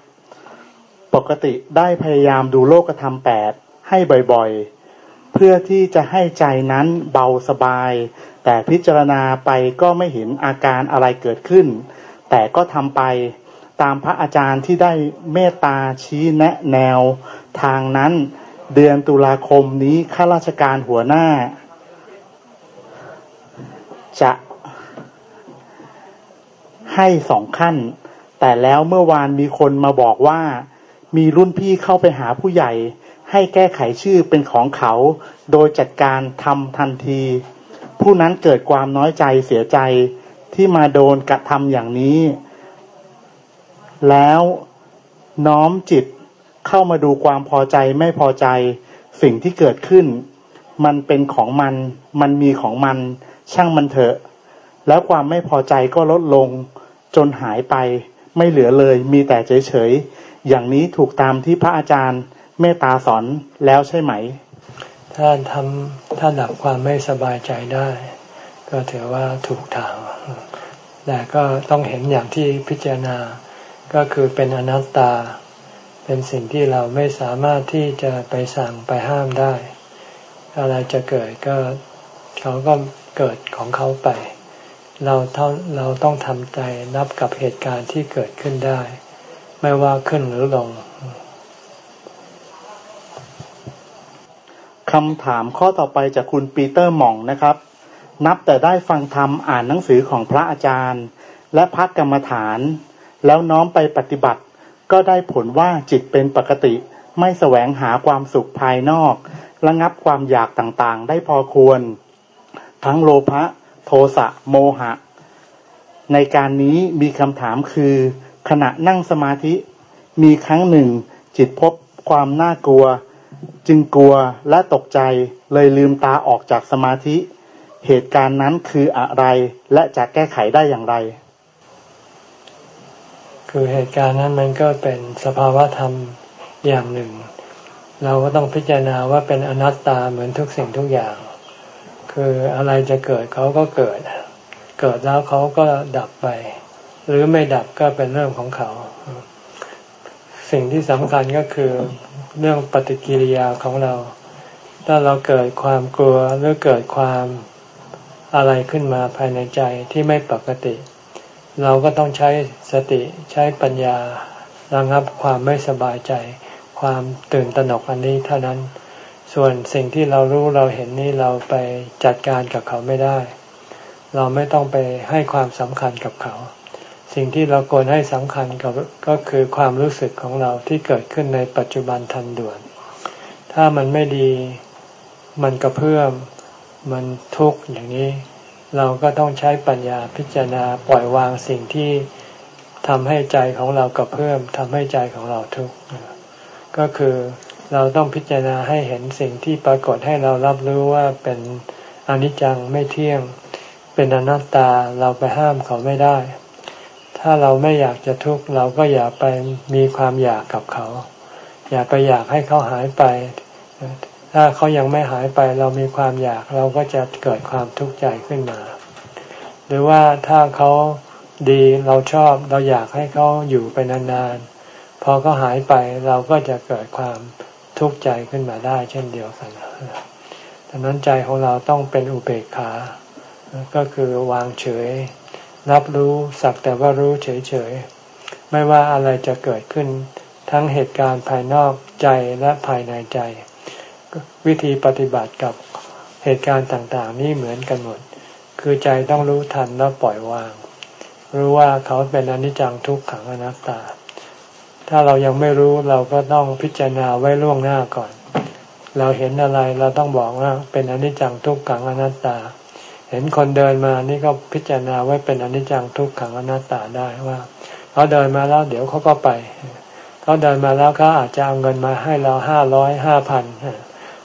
ปกติได้พยายามดูโลกธรรมแปดให้บ่อยๆ เพื่อที่จะให้ใจนั้นเบาสบาย แต่พิจารณาไปก็ไม่เห็นอาการอะไรเกิดขึ้น แต่ก็ทำไป ตามพระอาจารย์ที่ได้เมตตาชี้แนะแนวทางนั้น เดือนตุลาคมนี้ข้าราชการหัวหน้า จะให้สองขั้น แต่แล้วเมื่อวานมีคนมาบอกว่า มีรุ่นพี่เข้าไปหาผู้ใหญ่ ให้แก้ไขชื่อเป็นของเขา โดยจัดการทำทันที ผู้นั้นเกิดความน้อยใจเสียใจที่มาโดนกระทำอย่างนี้ แล้วน้อมจิตเข้ามาดูความพอใจไม่พอใจสิ่งที่เกิดขึ้น มันเป็นของมัน มันมีของมัน ช่างมันเถอะ แล้วความไม่พอใจก็ลดลง จนหายไป ไม่เหลือเลย มีแต่เฉยๆอย่างนี้ถูกตามที่พระอาจารย์เมตตาสอนแล้วใช่ไหม ถ้าทำถ้าดับความไม่สบายใจได้ ก็ถือว่าถูกทางแต่ก็ต้องเห็นอย่างที่พิจารณา ก็คือเป็นอนัตตา เป็นสิ่งที่เราไม่สามารถที่จะไปสั่งไปห้ามได้ อะไรจะเกิดก็เขาก็เกิดของเขาไป เราเท่าเราต้องทำใจนับกับเหตุการณ์ที่เกิดขึ้นได้ ไม่ว่าขึ้นหรือลงคำถามข้อต่อไปจากคุณปีเตอร์หม่องนะครับ นับแต่ได้ฟังธรรมอ่านหนังสือของพระอาจารย์ และพักกรรมฐาน แล้วน้อมไปปฏิบัติ ก็ได้ผลว่าจิตเป็นปกติ ไม่แสวงหาความสุขภายนอก ระงับความอยากต่างๆ ได้พอควร ทั้งโลภะโทสะโมหะ ในการนี้มีคำถามคือ ขณะนั่งสมาธิ มีครั้งหนึ่ง จิตพบความน่ากลัว จึงกลัวและตกใจเลยลืมตาออกจากสมาธิ เหตุการณ์นั้นคืออะไรและจะแก้ไขได้อย่างไร คือเหตุการณ์นั้นมันก็เป็นสภาวะธรรมอย่างหนึ่ง เราก็ต้องพิจารณาว่าเป็นอนัตตาเหมือนทุกสิ่งทุกอย่าง คืออะไรจะเกิดเขาก็เกิด เกิดแล้วเขาก็ดับไป หรือไม่ดับก็เป็นเรื่องของเขา สิ่งที่สำคัญก็คือเรื่องปฏิกิริยาของเรา ถ้าเราเกิดความกลัวหรือเกิดความอะไรขึ้นมาภายในใจที่ไม่ปกติ เราก็ต้องใช้สติใช้ปัญญาระงับความไม่สบายใจ ความตื่นตระหนกอันนี้เท่านั้น ส่วนสิ่งที่เรารู้เราเห็นนี่เราไปจัดการกับเขาไม่ได้ เราไม่ต้องไปให้ความสำคัญกับเขา สิ่งที่เราควรให้สำคัญกับก็คือความรู้สึกของเราที่เกิดขึ้นในปัจจุบันทันด่วน ถ้ามันไม่ดีมันกระเพื่อมมันทุกข์อย่างนี้ เราก็ต้องใช้ปัญญาพิจารณาปล่อยวางสิ่งที่ทำให้ใจของเรากระเพิ่มทำให้ใจของเราทุกข์ก็คือเราต้องพิจารณาให้เห็นสิ่งที่ปรากฏให้เรารับรู้ว่าเป็นอนิจจังไม่เที่ยง เป็นอนัตตาเราไปห้ามเขาไม่ได้ ถ้าเราไม่อยากจะทุกข์เราก็อย่าไปมีความอยากกับเขา อย่าไปอยากให้เขาหายไป ถ้าเขายังไม่หายไปเรามีความอยากเราก็จะเกิดความทุกข์ใจขึ้นมา หรือว่าถ้าเขาดีเราชอบเราอยากให้เขาอยู่ไปนานๆพอเขาหายไปเราก็จะเกิดความทุกข์ใจขึ้นมาได้ เช่นเดียวกันดังนั้นใจของเราต้องเป็นอุเบกขา ก็คือวางเฉย รับรู้สักแต่ว่ารู้เฉยๆ ไม่ว่าอะไรจะเกิดขึ้นทั้งเหตุการณ์ภายนอกใจและภายในใจ วิธีปฏิบัติกับเหตุการณ์ต่างๆ นี่เหมือนกันหมด คือใจต้องรู้ทันแล้วปล่อยวาง รู้ว่าเขาเป็นอนิจจังทุกขังอนัตตา ถ้าเรายังไม่รู้เราก็ต้องพิจารณาไว้ล่วงหน้าก่อน เราเห็นอะไรเราต้องบอกว่าเป็นอนิจจังทุกขังอนัตตา เห็นคนเดินมานี่ก็พิจารณาไว้เป็นอนิจจังทุกขังอนัตตาได้ว่าเขาเดินมาแล้วเดี๋ยวเขาก็ไป เขาเดินมาแล้วเขาอาจจะเอาเงินมาให้เราห้าร้อยห้าพัน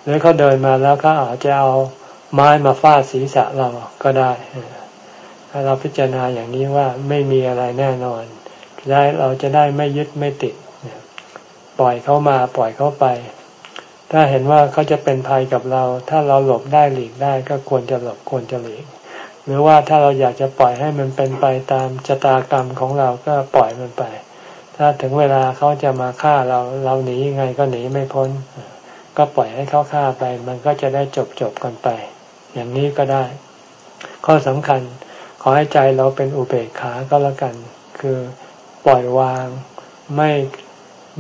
หรือเขาเดินมาแล้วเขาอาจจะเอาไม้มาฟาดศีรษะเราก็ได้ถ้าเราพิจารณาอย่างนี้ว่าไม่มีอะไรแน่นอนได้เราจะได้ไม่ยึดไม่ติดปล่อยเขามาปล่อยเขาไป ถ้าเห็นว่าเขาจะเป็นภัยกับเรา ถ้าเราหลบได้หลีกได้ก็ควรจะหลบควรจะหลีก หรือว่าถ้าเราอยากจะปล่อยให้มันเป็นไปตามชะตากรรมของเราก็ปล่อยมันไป ถ้าถึงเวลาเขาจะมาฆ่าเราเราหนียังไงก็หนีไม่พ้น ก็ปล่อยให้เขาฆ่าไป มันก็จะได้จบจบกันไป อย่างนี้ก็ได้ ข้อสำคัญขอให้ใจเราเป็นอุเบกขาก็แล้วกัน คือปล่อยวางไม่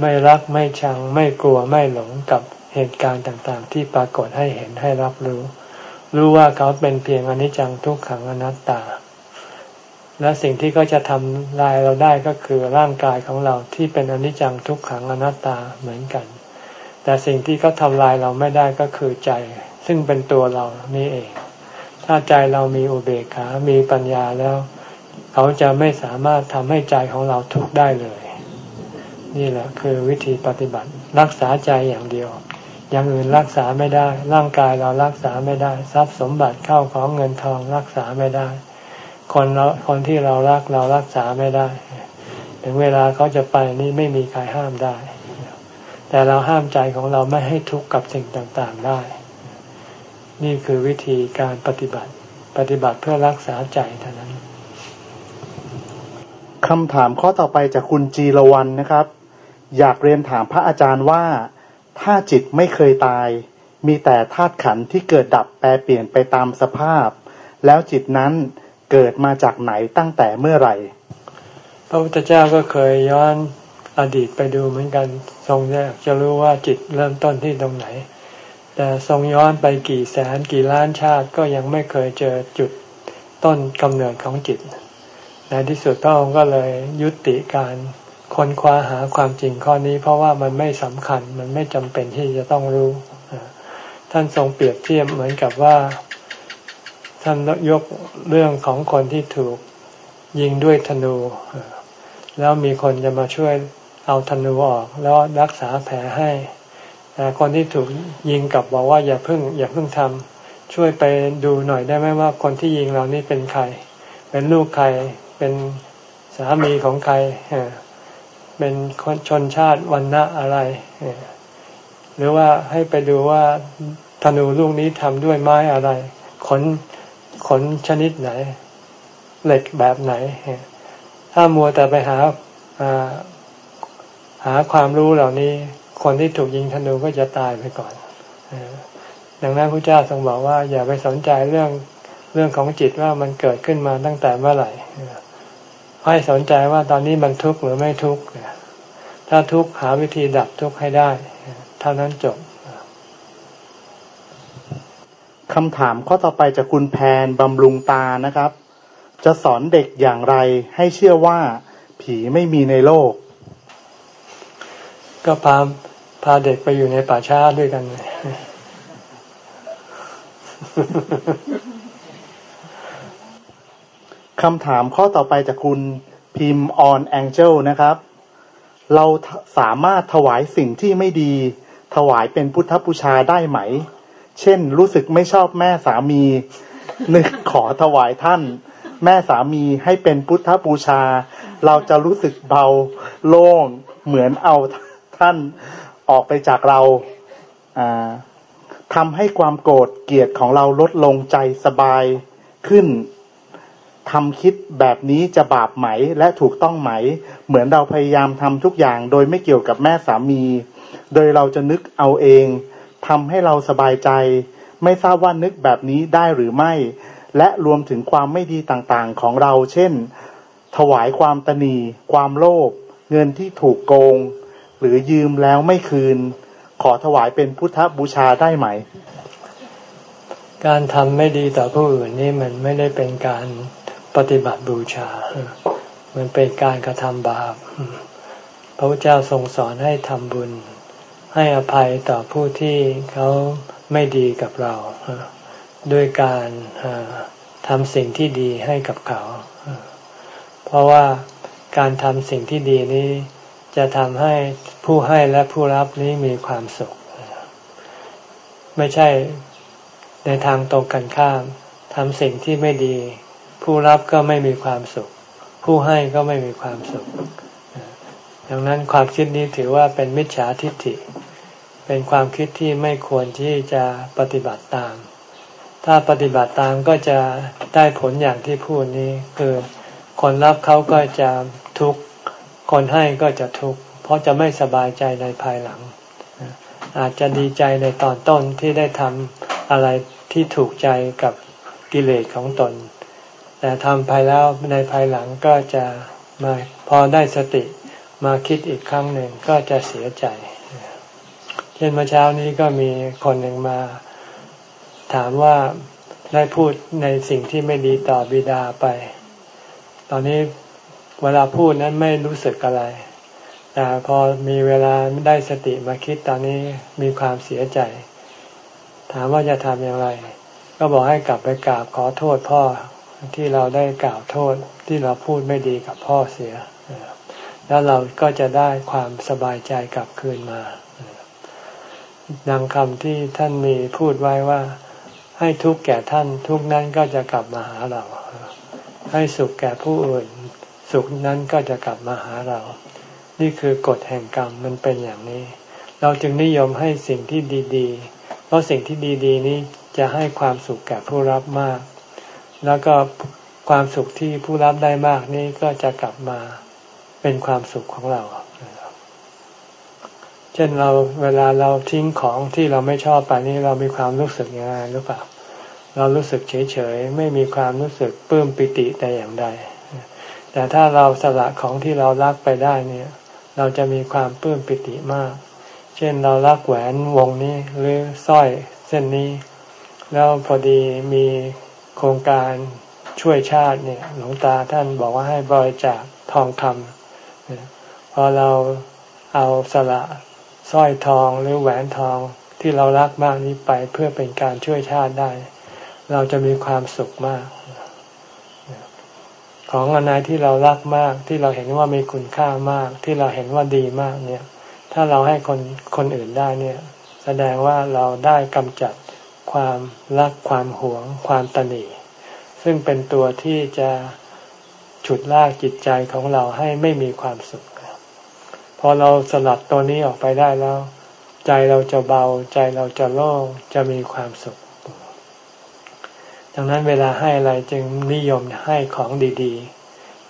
ไม่รักไม่ชัง ไม่กลัวไม่หลงกับเหตุการณ์ต่างๆ ที่ปรากฏให้เห็นให้รับรู้ รู้ว่าเขาเป็นเพียงอนิจจังทุกขังอนัตตา และสิ่งที่ก็จะทำลายเราได้ก็คือร่างกายของเราที่เป็นอนิจจังทุกขังอนัตตาเหมือนกัน แต่สิ่งที่เขาทำลายเราไม่ได้ก็คือใจ ซึ่งเป็นตัวเรานี่เอง ถ้าใจเรามีอุเบกขา มีปัญญาแล้ว เขาจะไม่สามารถทำให้ใจของเราทุกข์ได้เลย นี่แหละคือวิธีปฏิบัติ รักษาใจอย่างเดียว อย่างอื่นรักษาไม่ได้ ร่างกายเรารักษาไม่ได้ ทรัพย์สมบัติเข้าของเงินทองรักษาไม่ได้ คนเราคนที่เรารักเรารักษาไม่ได้ ถึงเวลาเขาจะไปนี่ไม่มีใครห้ามได้ แต่เราห้ามใจของเราไม่ให้ทุกข์กับสิ่งต่างๆได้ นี่คือวิธีการปฏิบัติ ปฏิบัติเพื่อรักษาใจเท่านั้นคำถามข้อต่อไปจากคุณจีรวันนะครับ อยากเรียนถามพระอาจารย์ว่า ถ้าจิตไม่เคยตาย มีแต่ธาตุขันธ์ที่เกิดดับแปรเปลี่ยนไปตามสภาพ แล้วจิตนั้นเกิดมาจากไหนตั้งแต่เมื่อไหร่ พระพุทธเจ้าก็เคยย้อน อดีตไปดูเหมือนกันทรงอยากจะรู้ว่าจิตเริ่มต้นที่ตรงไหน แต่ทรงย้อนไปกี่แสนกี่ล้านชาติก็ยังไม่เคยเจอจุดต้นกำเนิดของจิต ในที่สุดพระองค์ก็เลยยุติการค้นคว้าหาความจริงข้อนี้ เพราะว่ามันไม่สำคัญมันไม่จำเป็นที่จะต้องรู้ ท่านทรงเปรียบเทียบเหมือนกับว่า ท่านยกเรื่องของคนที่ถูกยิงด้วยธนู แล้วมีคนจะมาช่วย เอาธนูออกแล้วรักษาแผลให้แต่คนที่ถูกยิงกลับบอกว่าอย่าเพิ่ง อย่าเพิ่งทำช่วยไปดูหน่อยได้ไหมว่าคนที่ยิงเรานี่เป็นใคร เป็นลูกใคร เป็นสามีของใครเป็นคนชนชาติวันณะอะไรหรือว่าให้ไปดูว่าธนูลูกนี้ทำด้วยไม้อะไร ขนขนชนิดไหน เหล็กแบบไหน ถ้ามัวแต่ไปหาาความรู้เหล่านี้ คนที่ถูกยิงธนูก็จะตายไปก่อนดังนั้นพระเจ้าทรงบอกว่าอย่าไปสนใจเรื่องเรื่องของจิตว่ามันเกิดขึ้นมาตั้งแต่เมื่อไหร่ให้สนใจว่าตอนนี้มันทุกข์หรือไม่ทุกข์ถ้าทุกข์หาวิธีดับทุกข์ให้ได้เท่านั้นจบคำถามข้อต่อไปจากคุณแพนบำรุงตานะครับ จะสอนเด็กอย่างไรให้เชื่อว่าผีไม่มีในโลก ก็พาพาเด็กไปอยู่ในป่าช้าด้วยกันคำถามข้อต่อไปจากคุณพิมพ์ออนแองเจลนะครับ เราสามารถถวายสิ่งที่ไม่ดี ถวายเป็นพุทธบูชาได้ไหม เช่น รู้สึกไม่ชอบแม่สามีนึกขอถวายท่าน แม่สามีให้เป็นพุทธบูชา เราจะรู้สึกเบาโล่งเหมือนเอา ท่านออกไปจากเราทำให้ความโกรธเกลียดของเราลดลงใจสบายขึ้นทำคิดแบบนี้จะบาปไหมและถูกต้องไหม เหมือนเราพยายามทำทุกอย่างโดยไม่เกี่ยวกับแม่สามี โดยเราจะนึกเอาเองทำให้เราสบายใจ ไม่ทราบว่านึกแบบนี้ได้หรือไม่ และรวมถึงความไม่ดีต่างๆของเรา เช่น ถวายความตนีความโลภเงินที่ถูกโกง หรือยืมแล้วไม่คืน ขอถวายเป็นพุทธบูชาได้ไหม การทำไม่ดีต่อผู้อื่นนี่มันไม่ได้เป็นการปฏิบัติบูชา มันเป็นการกระทำบาป พระพุทธเจ้าทรงสอนให้ทำบุญ ให้อภัยต่อผู้ที่เขาไม่ดีกับเรา ด้วยการทำสิ่งที่ดีให้กับเขา เพราะว่าการทำสิ่งที่ดีนี้ จะทำให้ผู้ให้และผู้รับนี้มีความสุข ไม่ใช่ในทางตรงกันข้ามทำสิ่งที่ไม่ดี ผู้รับก็ไม่มีความสุข ผู้ให้ก็ไม่มีความสุข ดังนั้นความคิดนี้ถือว่าเป็นมิจฉาทิฏฐิ เป็นความคิดที่ไม่ควรที่จะปฏิบัติตาม ถ้าปฏิบัติตามก็จะได้ผลอย่างที่พูดนี้คือคนรับเขาก็จะทุกข์ คนให้ก็จะทุกข์เพราะจะไม่สบายใจในภายหลัง อาจจะดีใจในตอนต้นที่ได้ทำอะไรที่ถูกใจกับกิเลสของตน แต่ทำไปแล้วในภายหลังก็จะมาพอได้สติมาคิดอีกครั้งหนึ่งก็จะเสียใจ เช่นเมื่อเช้านี้ก็มีคนหนึ่งมาถามว่าได้พูดในสิ่งที่ไม่ดีต่อบิดาไป ตอนนี้ เวลาพูดนั้นไม่รู้สึกอะไร แต่พอมีเวลาได้สติมาคิดตอนนี้มีความเสียใจ ถามว่าจะทำอย่างไร ก็บอกให้กลับไปกราบขอโทษพ่อที่เราได้กล่าวโทษที่เราพูดไม่ดีกับพ่อเสีย แล้วเราก็จะได้ความสบายใจกลับคืนมาดังคำที่ท่านมีพูดไว้ว่า ให้ทุกข์แก่ท่านทุกนั้นก็จะกลับมาหาเรา ให้สุขแก่ผู้อื่น สุขนั้นก็จะกลับมาหาเรา นี่คือกฎแห่งกรรมมันเป็นอย่างนี้ เราจึงนิยมให้สิ่งที่ดีๆ เพราะสิ่งที่ดีๆ นี้จะให้ความสุขแก่ผู้รับมาก แล้วก็ความสุขที่ผู้รับได้มากนี้ก็จะกลับมาเป็นความสุขของเรา เช่นเราเวลาเราทิ้งของที่เราไม่ชอบไปนี้เรามีความรู้สึกยังไงหรือเปล่า เรารู้สึกเฉยเฉยไม่มีความรู้สึกปลื้มปิติแต่อย่างใด แต่ถ้าเราสละของที่เรารักไปได้เนี่ย เราจะมีความปลื้มปิติมาก เช่นเรารักแหวนวงนี้หรือสร้อยเส้นนี้ แล้วพอดีมีโครงการช่วยชาติเนี่ยหลวงตาท่านบอกว่าให้บริจาคทองคำพอเราเอาสละสร้อยทองหรือแหวนทองที่เรารักมากนี้ไปเพื่อเป็นการช่วยชาติได้ เราจะมีความสุขมาก ของอะไรที่เรารักมาก ที่เราเห็นว่ามีคุณค่ามาก ที่เราเห็นว่าดีมากเนี่ย ถ้าเราให้คนคนอื่นได้เนี่ย แสดงว่าเราได้กำจัดความรักความหวง ความตนีซึ่งเป็นตัวที่จะฉุดลากจิตใจของเราให้ไม่มีความสุขพอเราสลัดตัวนี้ออกไปได้แล้ว ใจเราจะเบาใจเราจะโล่งจะมีความสุข ดังนั้นเวลาให้อะไรจึงนิยมให้ของดี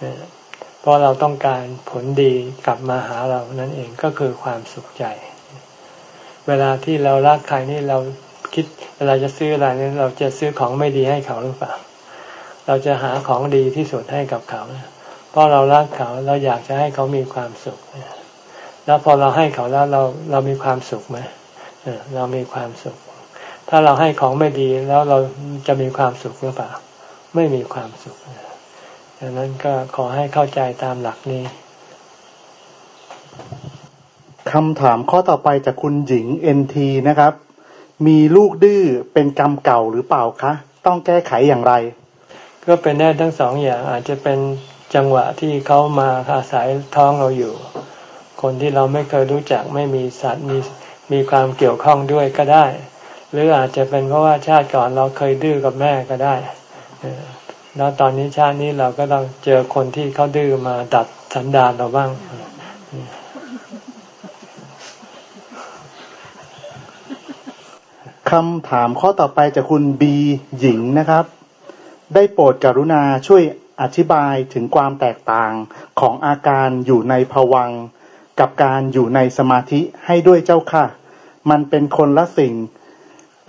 ๆ เพราะเราต้องการผลดีกลับมาหาเรานั่นเองก็คือความสุขใจ เวลาที่เรารักใครนี่เราคิดเวลาจะซื้ออะไรนี่เราจะซื้อของไม่ดีให้เขาหรือเปล่า เราจะหาของดีที่สุดให้กับเขา เพราะเรารักเขาเราอยากจะให้เขามีความสุข แล้วพอเราให้เขาแล้วเราเรามีความสุขไหมเรามีความสุข ถ้าเราให้ของไม่ดีแล้วเราจะมีความสุขหรือเปล่า ไม่มีความสุขดังนั้นก็ขอให้เข้าใจตามหลักนี้คำถามข้อต่อไปจากคุณหญิงเอ็นทีนะครับ มีลูกดื้อเป็นกรรมเก่าหรือเปล่าคะ ต้องแก้ไขอย่างไร ก็เป็นได้ทั้งสองอย่างอาจจะเป็นจังหวะที่เขามาอาศัยท้องเราอยู่ คนที่เราไม่เคยรู้จักไม่มีสัตว์มีมีความเกี่ยวข้องด้วยก็ได้ หรืออาจจะเป็นเพราะว่าชาติก่อนเราเคยดื้อกับแม่ก็ได้แล้วตอนนี้ชาตินี้เราก็ต้องเจอคนที่เขาดื้อมาดัดสันดานเราบ้างคำถามข้อต่อไปจากคุณบีหญิงนะครับ ได้โปรดกรุณาช่วยอธิบายถึงความแตกต่างของอาการอยู่ในภวัง กับการอยู่ในสมาธิให้ด้วยเจ้าค่ะ มันเป็นคนละสิ่ง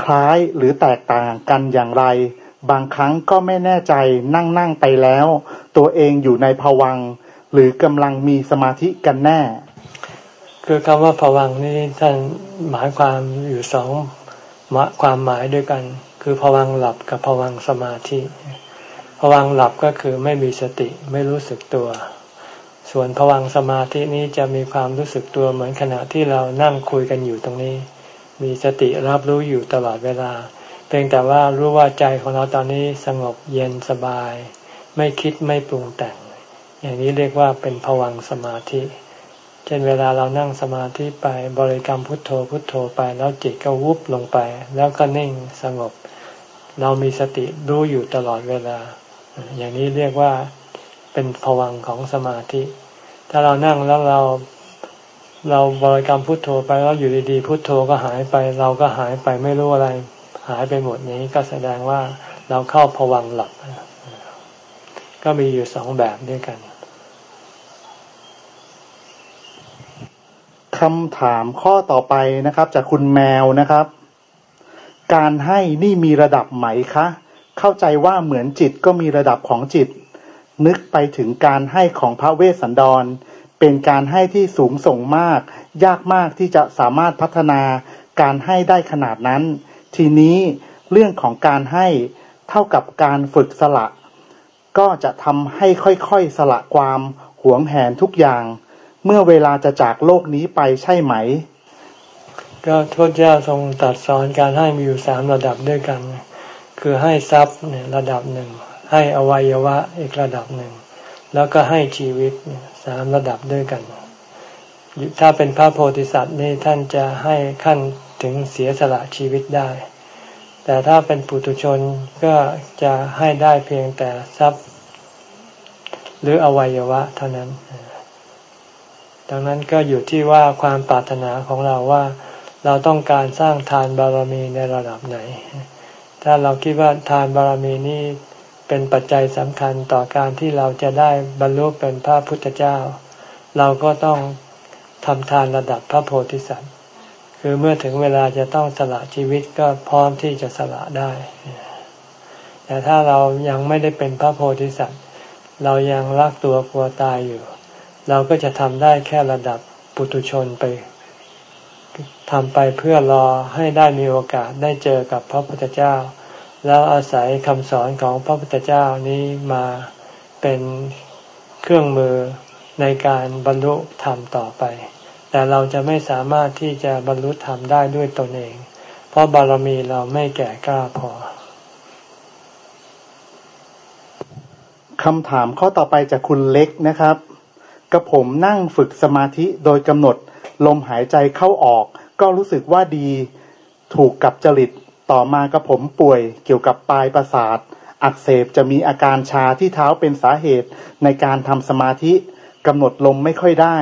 คล้ายหรือแตกต่างกันอย่างไร บางครั้งก็ไม่แน่ใจนั่งนั่งไปแล้ว ตัวเองอยู่ในภวัง หรือกำลังมีสมาธิกันแน่ คือคำว่าภวังนี่ท่านหมายความอยู่สองความหมายด้วยกัน คือภวังหลับกับภวังสมาธิภวังหลับก็คือไม่มีสติไม่รู้สึกตัว ส่วนภวังสมาธินี้จะมีความรู้สึกตัวเหมือนขณะที่เรานั่งคุยกันอยู่ตรงนี้ มีสติรับรู้อยู่ตลอดเวลา เพียงแต่ว่ารู้ว่าใจของเราตอนนี้สงบเย็นสบาย ไม่คิดไม่ปรุงแต่ง อย่างนี้เรียกว่าเป็นภวังสมาธิ เช่นเวลาเรานั่งสมาธิไปบริกรรมพุทโธพุทโธไปแล้วจิตก็วุบลงไป แล้วก็นิ่งสงบ เรามีสติรู้อยู่ตลอดเวลา อย่างนี้เรียกว่าเป็นผวังของสมาธิ ถ้าเรานั่งแล้วเรา เราบริกรรมพุทโธไปแล้วอยู่ดีๆพุทโธก็หายไป เราก็หายไปไม่รู้อะไร หายไปหมดนี้ก็แสดงว่าเราเข้าผวังหลับก็มีอยู่สองแบบด้วยกันคำถามข้อต่อไปนะครับ จากคุณแมวนะครับ การให้นี่มีระดับไหมคะ เข้าใจว่าเหมือนจิตก็มีระดับของจิต นึกไปถึงการให้ของพระเวสสันดร เป็นการให้ที่สูงส่งมาก ยากมากที่จะสามารถพัฒนาการให้ได้ขนาดนั้น ทีนี้เรื่องของการให้เท่ากับการฝึกสละ ก็จะทำให้ค่อยๆสละความหวงแหนทุกอย่าง เมื่อเวลาจะจากโลกนี้ไปใช่ไหม ก็ทุตเจ้าทรงตัดสอนการให้มีอยู่สามระดับด้วยกัน คือให้ทรัพย์ระดับหนึ่ง ให้อวัยวะอีกระดับหนึ่ง แล้วก็ให้ชีวิตามระดับด้วยกัน ถ้าเป็นพระโพธิสัตว์นี่ท่านจะให้ขั้นถึงเสียสละชีวิตได้ แต่ถ้าเป็นปุถุชนก็จะให้ได้เพียงแต่ทรัพย์ หรืออวัยวะเท่านั้น ดังนั้นก็อยู่ที่ว่าความปรารถนาของเราว่าเราต้องการสร้างทานบารมีในระดับไหน ถ้าเราคิดว่าทานบารมีนี้ เป็นปัจจัยสำคัญต่อการที่เราจะได้บรรลุเป็นพระพุทธเจ้า เราก็ต้องทำทานระดับพระโพธิสัตว์ คือเมื่อถึงเวลาจะต้องสละชีวิตก็พร้อมที่จะสละได้ แต่ถ้าเรายังไม่ได้เป็นพระโพธิสัตว์ เรายังรักตัวกลัวตายอยู่ เราก็จะทำได้แค่ระดับปุตุชนไปทำไปเพื่อรอให้ได้มีโอกาสได้เจอกับพระพุทธเจ้า แล้วอาศัยคำสอนของพระพุทธเจ้านี้มาเป็นเครื่องมือในการบรรลุธรรมต่อไป แต่เราจะไม่สามารถที่จะบรรลุธรรมได้ด้วยตนเอง เพราะบารมีเราไม่แก่กล้าพอคำถามข้อต่อไปจากคุณเล็กนะครับกระผมนั่งฝึกสมาธิโดยกำหนด ลมหายใจเข้าออก ก็รู้สึกว่าดีถูกกับจริต ต่อมากระผมป่วยเกี่ยวกับปลายประสาท อักเสบจะมีอาการชาที่เท้าเป็นสาเหตุในการทำสมาธิกำหนดลมไม่ค่อยได้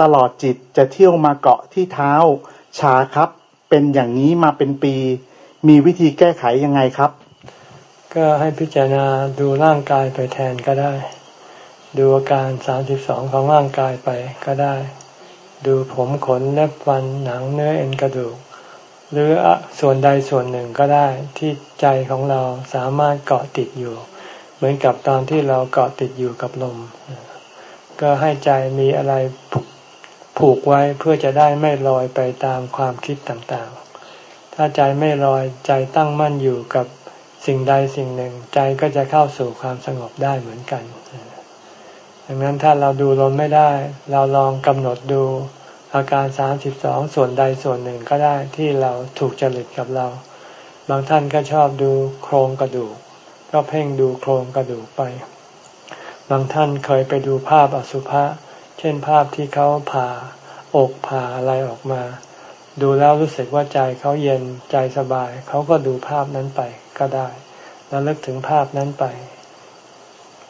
ตลอดจิตจะเที่ยวมาเกาะที่เท้า ชาครับ เป็นอย่างนี้มาเป็นปี มีวิธีแก้ไขยังไงครับ ก็ให้พิจารณาดูร่างกายไปแทนก็ได้ ดูอาการสามสิบสองของร่างกายไปก็ได้ ดูผมขนเล็บฟันหนังเนื้อเอ็นกระดูก หรือส่วนใดส่วนหนึ่งก็ได้ที่ใจของเราสามารถเกาะติดอยู่ เหมือนกับตอนที่เราเกาะติดอยู่กับลม ก็ให้ใจมีอะไรผูกไว้เพื่อจะได้ไม่ลอยไปตามความคิดต่างๆ ถ้าใจไม่ลอยใจตั้งมั่นอยู่กับสิ่งใดสิ่งหนึ่งใจก็จะเข้าสู่ความสงบได้เหมือนกันดังนั้นถ้าเราดูลมไม่ได้ เราลองกำหนดดู อาการสามสิบสองส่วนใดส่วนหนึ่งก็ได้ที่เราถูกจริตกับเรา บางท่านก็ชอบดูโครงกระดูก ก็เพ่งดูโครงกระดูกไป บางท่านเคยไปดูภาพอสุภะเช่นภาพที่เขาผ่าอกผ่าอะไรออกมา ดูแล้วรู้สึกว่าใจเขาเย็นใจสบาย เขาก็ดูภาพนั้นไปก็ได้แล้วเลิกถึงภาพนั้นไป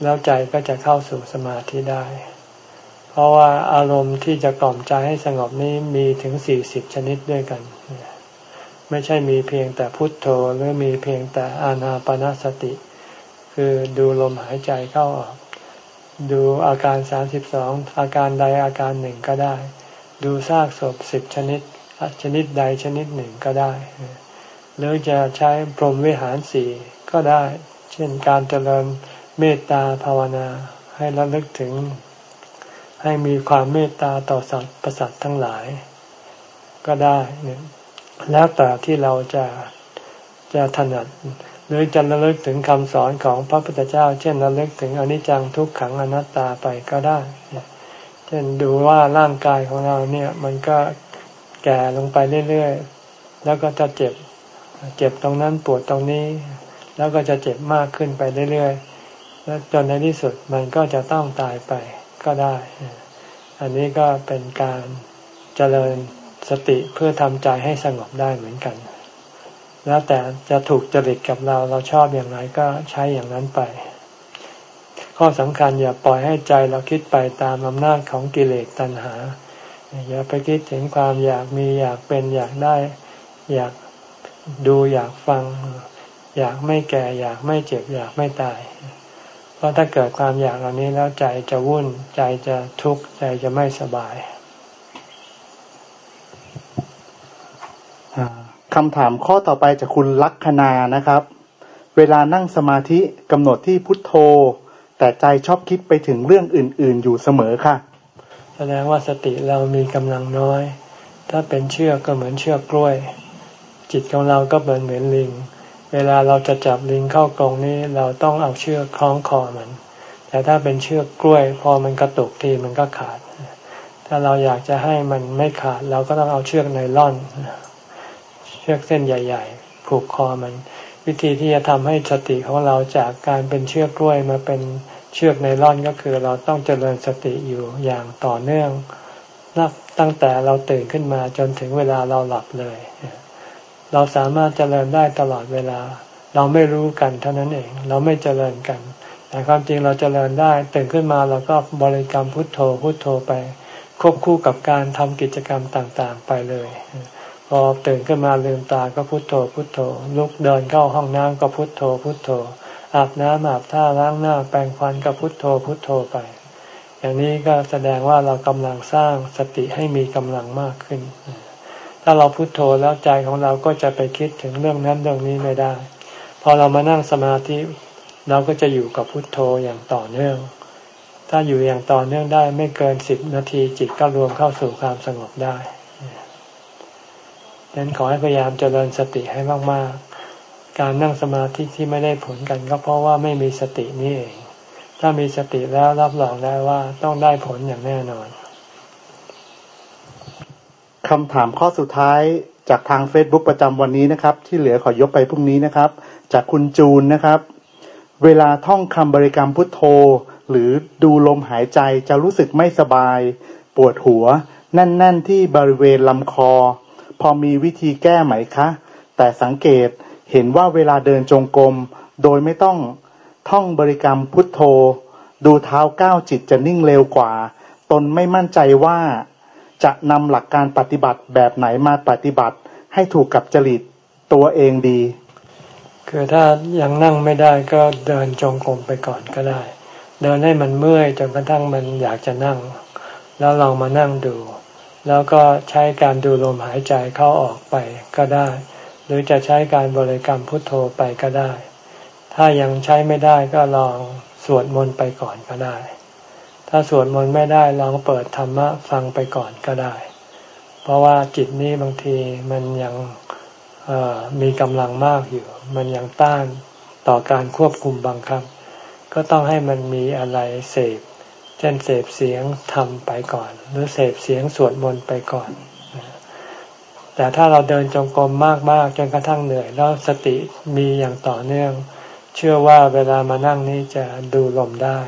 แล้วใจก็จะเข้าสู่สมาธิได้ เพราะว่าอารมณ์ที่จะกล่อมใจให้สงบนี้มีถึงสี่สิบชนิดด้วยกัน ไม่ใช่มีเพียงแต่พุทโธหรือมีเพียงแต่อานาปนาสติ คือดูลมหายใจเข้าออก ดูอาการสามสิบสองอาการใดอาการหนึ่งก็ได้ ดูซากศพสิบชนิดชนิดใดชนิดหนึ่งก็ได้หรือจะใช้พรหมวิหารสี่ก็ได้ เช่นการเจริญเมตตาภาวนาให้ระลึกถึง ให้มีความเมตตาต่อสัตว์ประสัตทั้งหลาย ก็ได้เนี่ยแล้วแต่ที่เราจะจะถนัด หรือจะระลึกถึงคำสอนของพระพุทธเจ้า เช่นระลึกถึงอนิจจังทุกขังอนัตตาไปก็ได้เช่นดูว่าร่างกายของเราเนี่ยมันก็แก่ลงไปเรื่อยๆ แล้วก็จะเจ็บ เจ็บตรงนั้นปวดตรงนี้ แล้วก็จะเจ็บมากขึ้นไปเรื่อยๆ แล้วจนในที่สุดมันก็จะต้องตายไป ก็ได้ อันนี้ก็เป็นการเจริญสติเพื่อทำใจให้สงบได้เหมือนกัน แล้วแต่จะถูกจริตกับเราเราชอบอย่างไรก็ใช้อย่างนั้นไป ข้อสำคัญอย่าปล่อยให้ใจเราคิดไปตามอำนาจของกิเลสตัณหา อย่าไปคิดถึงความอยากมีอยากเป็นอยากได้ อยากดูอยากฟัง อยากไม่แก่ อยากไม่เจ็บ อยากไม่ตาย เพราะถ้าเกิดความอยากเหล่านี้แล้วใจจะวุ่น ใจจะทุกข์ใจจะไม่สบายคำถามข้อต่อไปจากคุณลักษณานะครับ เวลานั่งสมาธิกำหนดที่พุทโธ แต่ใจชอบคิดไปถึงเรื่องอื่น ๆ อยู่เสมอค่ะ แสดงว่าสติเรามีกำลังน้อย ถ้าเป็นเชือกก็เหมือนเชือกกล้วย จิตของเราก็เหมือนเหมือนลิง เวลาเราจะจับลิงเข้ากรงนี้เราต้องเอาเชือกคล้องคอมัน แต่ถ้าเป็นเชือกกล้วย พอมันกระตุกทีมันก็ขาด ถ้าเราอยากจะให้มันไม่ขาด เราก็ต้องเอาเชือกไนล่อน เชือกเส้นใหญ่ ๆ ผูกคอมัน วิธีที่จะทำให้สติของเราจากการเป็นเชือกกล้วยมาเป็นเชือกไนล่อนก็คือ เราต้องเจริญสติอยู่อย่างต่อเนื่องนับตั้งแต่เราตื่นขึ้นมาจนถึงเวลาเราหลับเลย เราสามารถเจริญได้ตลอดเวลา เราไม่รู้กันเท่านั้นเอง เราไม่เจริญกัน แต่ความจริงเราเจริญได้ตื่นขึ้นมาเราก็บริกรรมพุทโธพุทโธไป ควบคู่กับการทำกิจกรรมต่างๆ ไปเลย พอตื่นขึ้นมาลืมตาก็พุทโธพุทโธ ลุกเดินเข้าห้องน้ำก็พุทโธพุทโธ อาบน้ำอาบท่าล้างหน้าแปรงฟันก็พุทโธพุทโธไป อย่างนี้ก็แสดงว่าเรากำลังสร้างสติให้มีกำลังมากขึ้น ถ้าเราพุโทโธแล้วใจของเราก็จะไปคิดถึงเรื่องนั้นเรื่องนี้ไม่ได้ พอเรามานั่งสมาธิเราก็จะอยู่กับพุโทโธอย่างต่อเนื่อง ถ้าอยู่อย่างต่อเนื่องได้ไม่เกินสิบนาทีจิตก็รวมเข้าสู่ความสงบได้ดังนั้นขอให้พยายามเจริญสติให้มากๆ การนั่งสมาธิที่ไม่ได้ผลกันก็เพราะว่าไม่มีสตินี่เอง ถ้ามีสติแล้วรับรองได้ว่าต้องได้ผลอย่างแน่นอน คำถามข้อสุดท้ายจากทาง Facebook ประจำวันนี้นะครับ ที่เหลือขอยกไปพรุ่งนี้นะครับ จากคุณจูนนะครับ เวลาท่องคำบริกรรมพุทโธ หรือดูลมหายใจจะรู้สึกไม่สบาย ปวดหัว แน่น ๆ ที่บริเวณลำคอ พอมีวิธีแก้ไหมคะ แต่สังเกตเห็นว่าเวลาเดินจงกรมโดยไม่ต้องท่องบริกรรมพุทโธ ดูเท้าก้าวจิตจะนิ่งเร็วกว่า ตนไม่มั่นใจว่า จะนำหลักการปฏิบัติแบบไหนมาปฏิบัติ ให้ถูกกับจริตตัวเองดี คือถ้ายังนั่งไม่ได้ก็เดินจงกรมไปก่อนก็ได้ เดินให้มันเมื่อยจนกระทั่งมันอยากจะนั่ง แล้วลองมานั่งดู แล้วก็ใช้การดูลมหายใจเข้าออกไปก็ได้ หรือจะใช้การบริกรรมพุทโธไปก็ได้ ถ้ายังใช้ไม่ได้ก็ลองสวดมนต์ไปก่อนก็ได้ ถ้าสวดมนต์ไม่ได้ลองเปิดธรรมะฟังไปก่อนก็ได้ เพราะว่าจิตนี้บางทีมันยังมีกำลังมากอยู่ มันยังต้านต่อการควบคุมบังคับ ก็ต้องให้มันมีอะไรเสพเช่นเสพเสียงทำไปก่อน หรือเสพเสียงสวดมนต์ไปก่อน แต่ถ้าเราเดินจงกรมมากๆจนกระทั่งเหนื่อย แล้วสติมีอย่างต่อเนื่อง เชื่อว่าเวลามานั่งนี้จะดูลมได้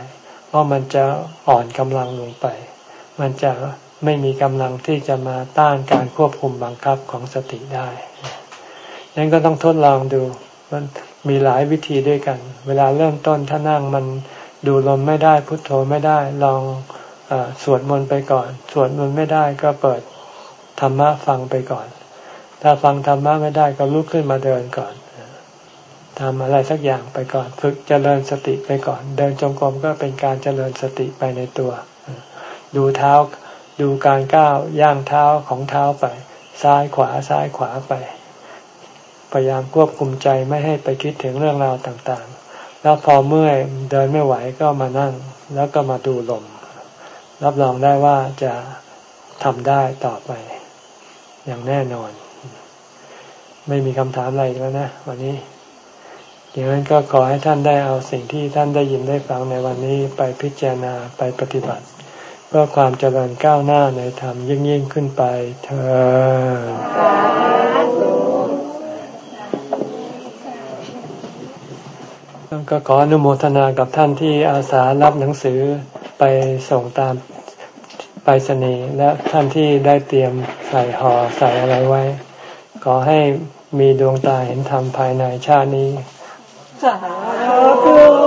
เพราะมันจะอ่อนกำลังลงไป มันจะไม่มีกำลังที่จะมาต้านการควบคุมบังคับของสติได้นั้นก็ต้องทดลองดู มันมีหลายวิธีด้วยกัน เวลาเริ่มต้นถ้านั่งมันดูลมไม่ได้พุทโธไม่ได้ ลองอสวดมนต์ไปก่อน สวดมนต์ไม่ได้ก็เปิดธรรมะฟังไปก่อน ถ้าฟังธรรมะไม่ได้ก็ลุกขึ้นมาเดินก่อน ทำอะไรสักอย่างไปก่อน ฝึกเจริญสติไปก่อน เดินจงกรมก็เป็นการเจริญสติไปในตัว ดูเท้าดูการก้าวย่างเท้าของเท้าไป ซ้ายขวาซ้ายขวาไป พยายามควบคุมใจไม่ให้ไปคิดถึงเรื่องราวต่างๆ แล้วพอเมื่อยเดินไม่ไหวก็มานั่ง แล้วก็มาดูลม รับรองได้ว่าจะทำได้ต่อไป อย่างแน่นอน ไม่มีคำถามอะไรแล้วนะวันนี้ อย่างนั้นก็ขอให้ท่านได้เอาสิ่งที่ท่านได้ยินได้ฟังในวันนี้ไปพิจารณาไปปฏิบัติ เพื่อความเจริญก้าวหน้าในธรรมยิ่งยิ่งขึ้นไปเธอก็ขออนุโมทนากับท่านที่อาสารับหนังสือไปส่งตามไปสนีและท่านที่ได้เตรียมใส่ห่อใส่อะไรไว้ ขอให้มีดวงตาเห็นธรรมภายในชาตินี้ สาธุ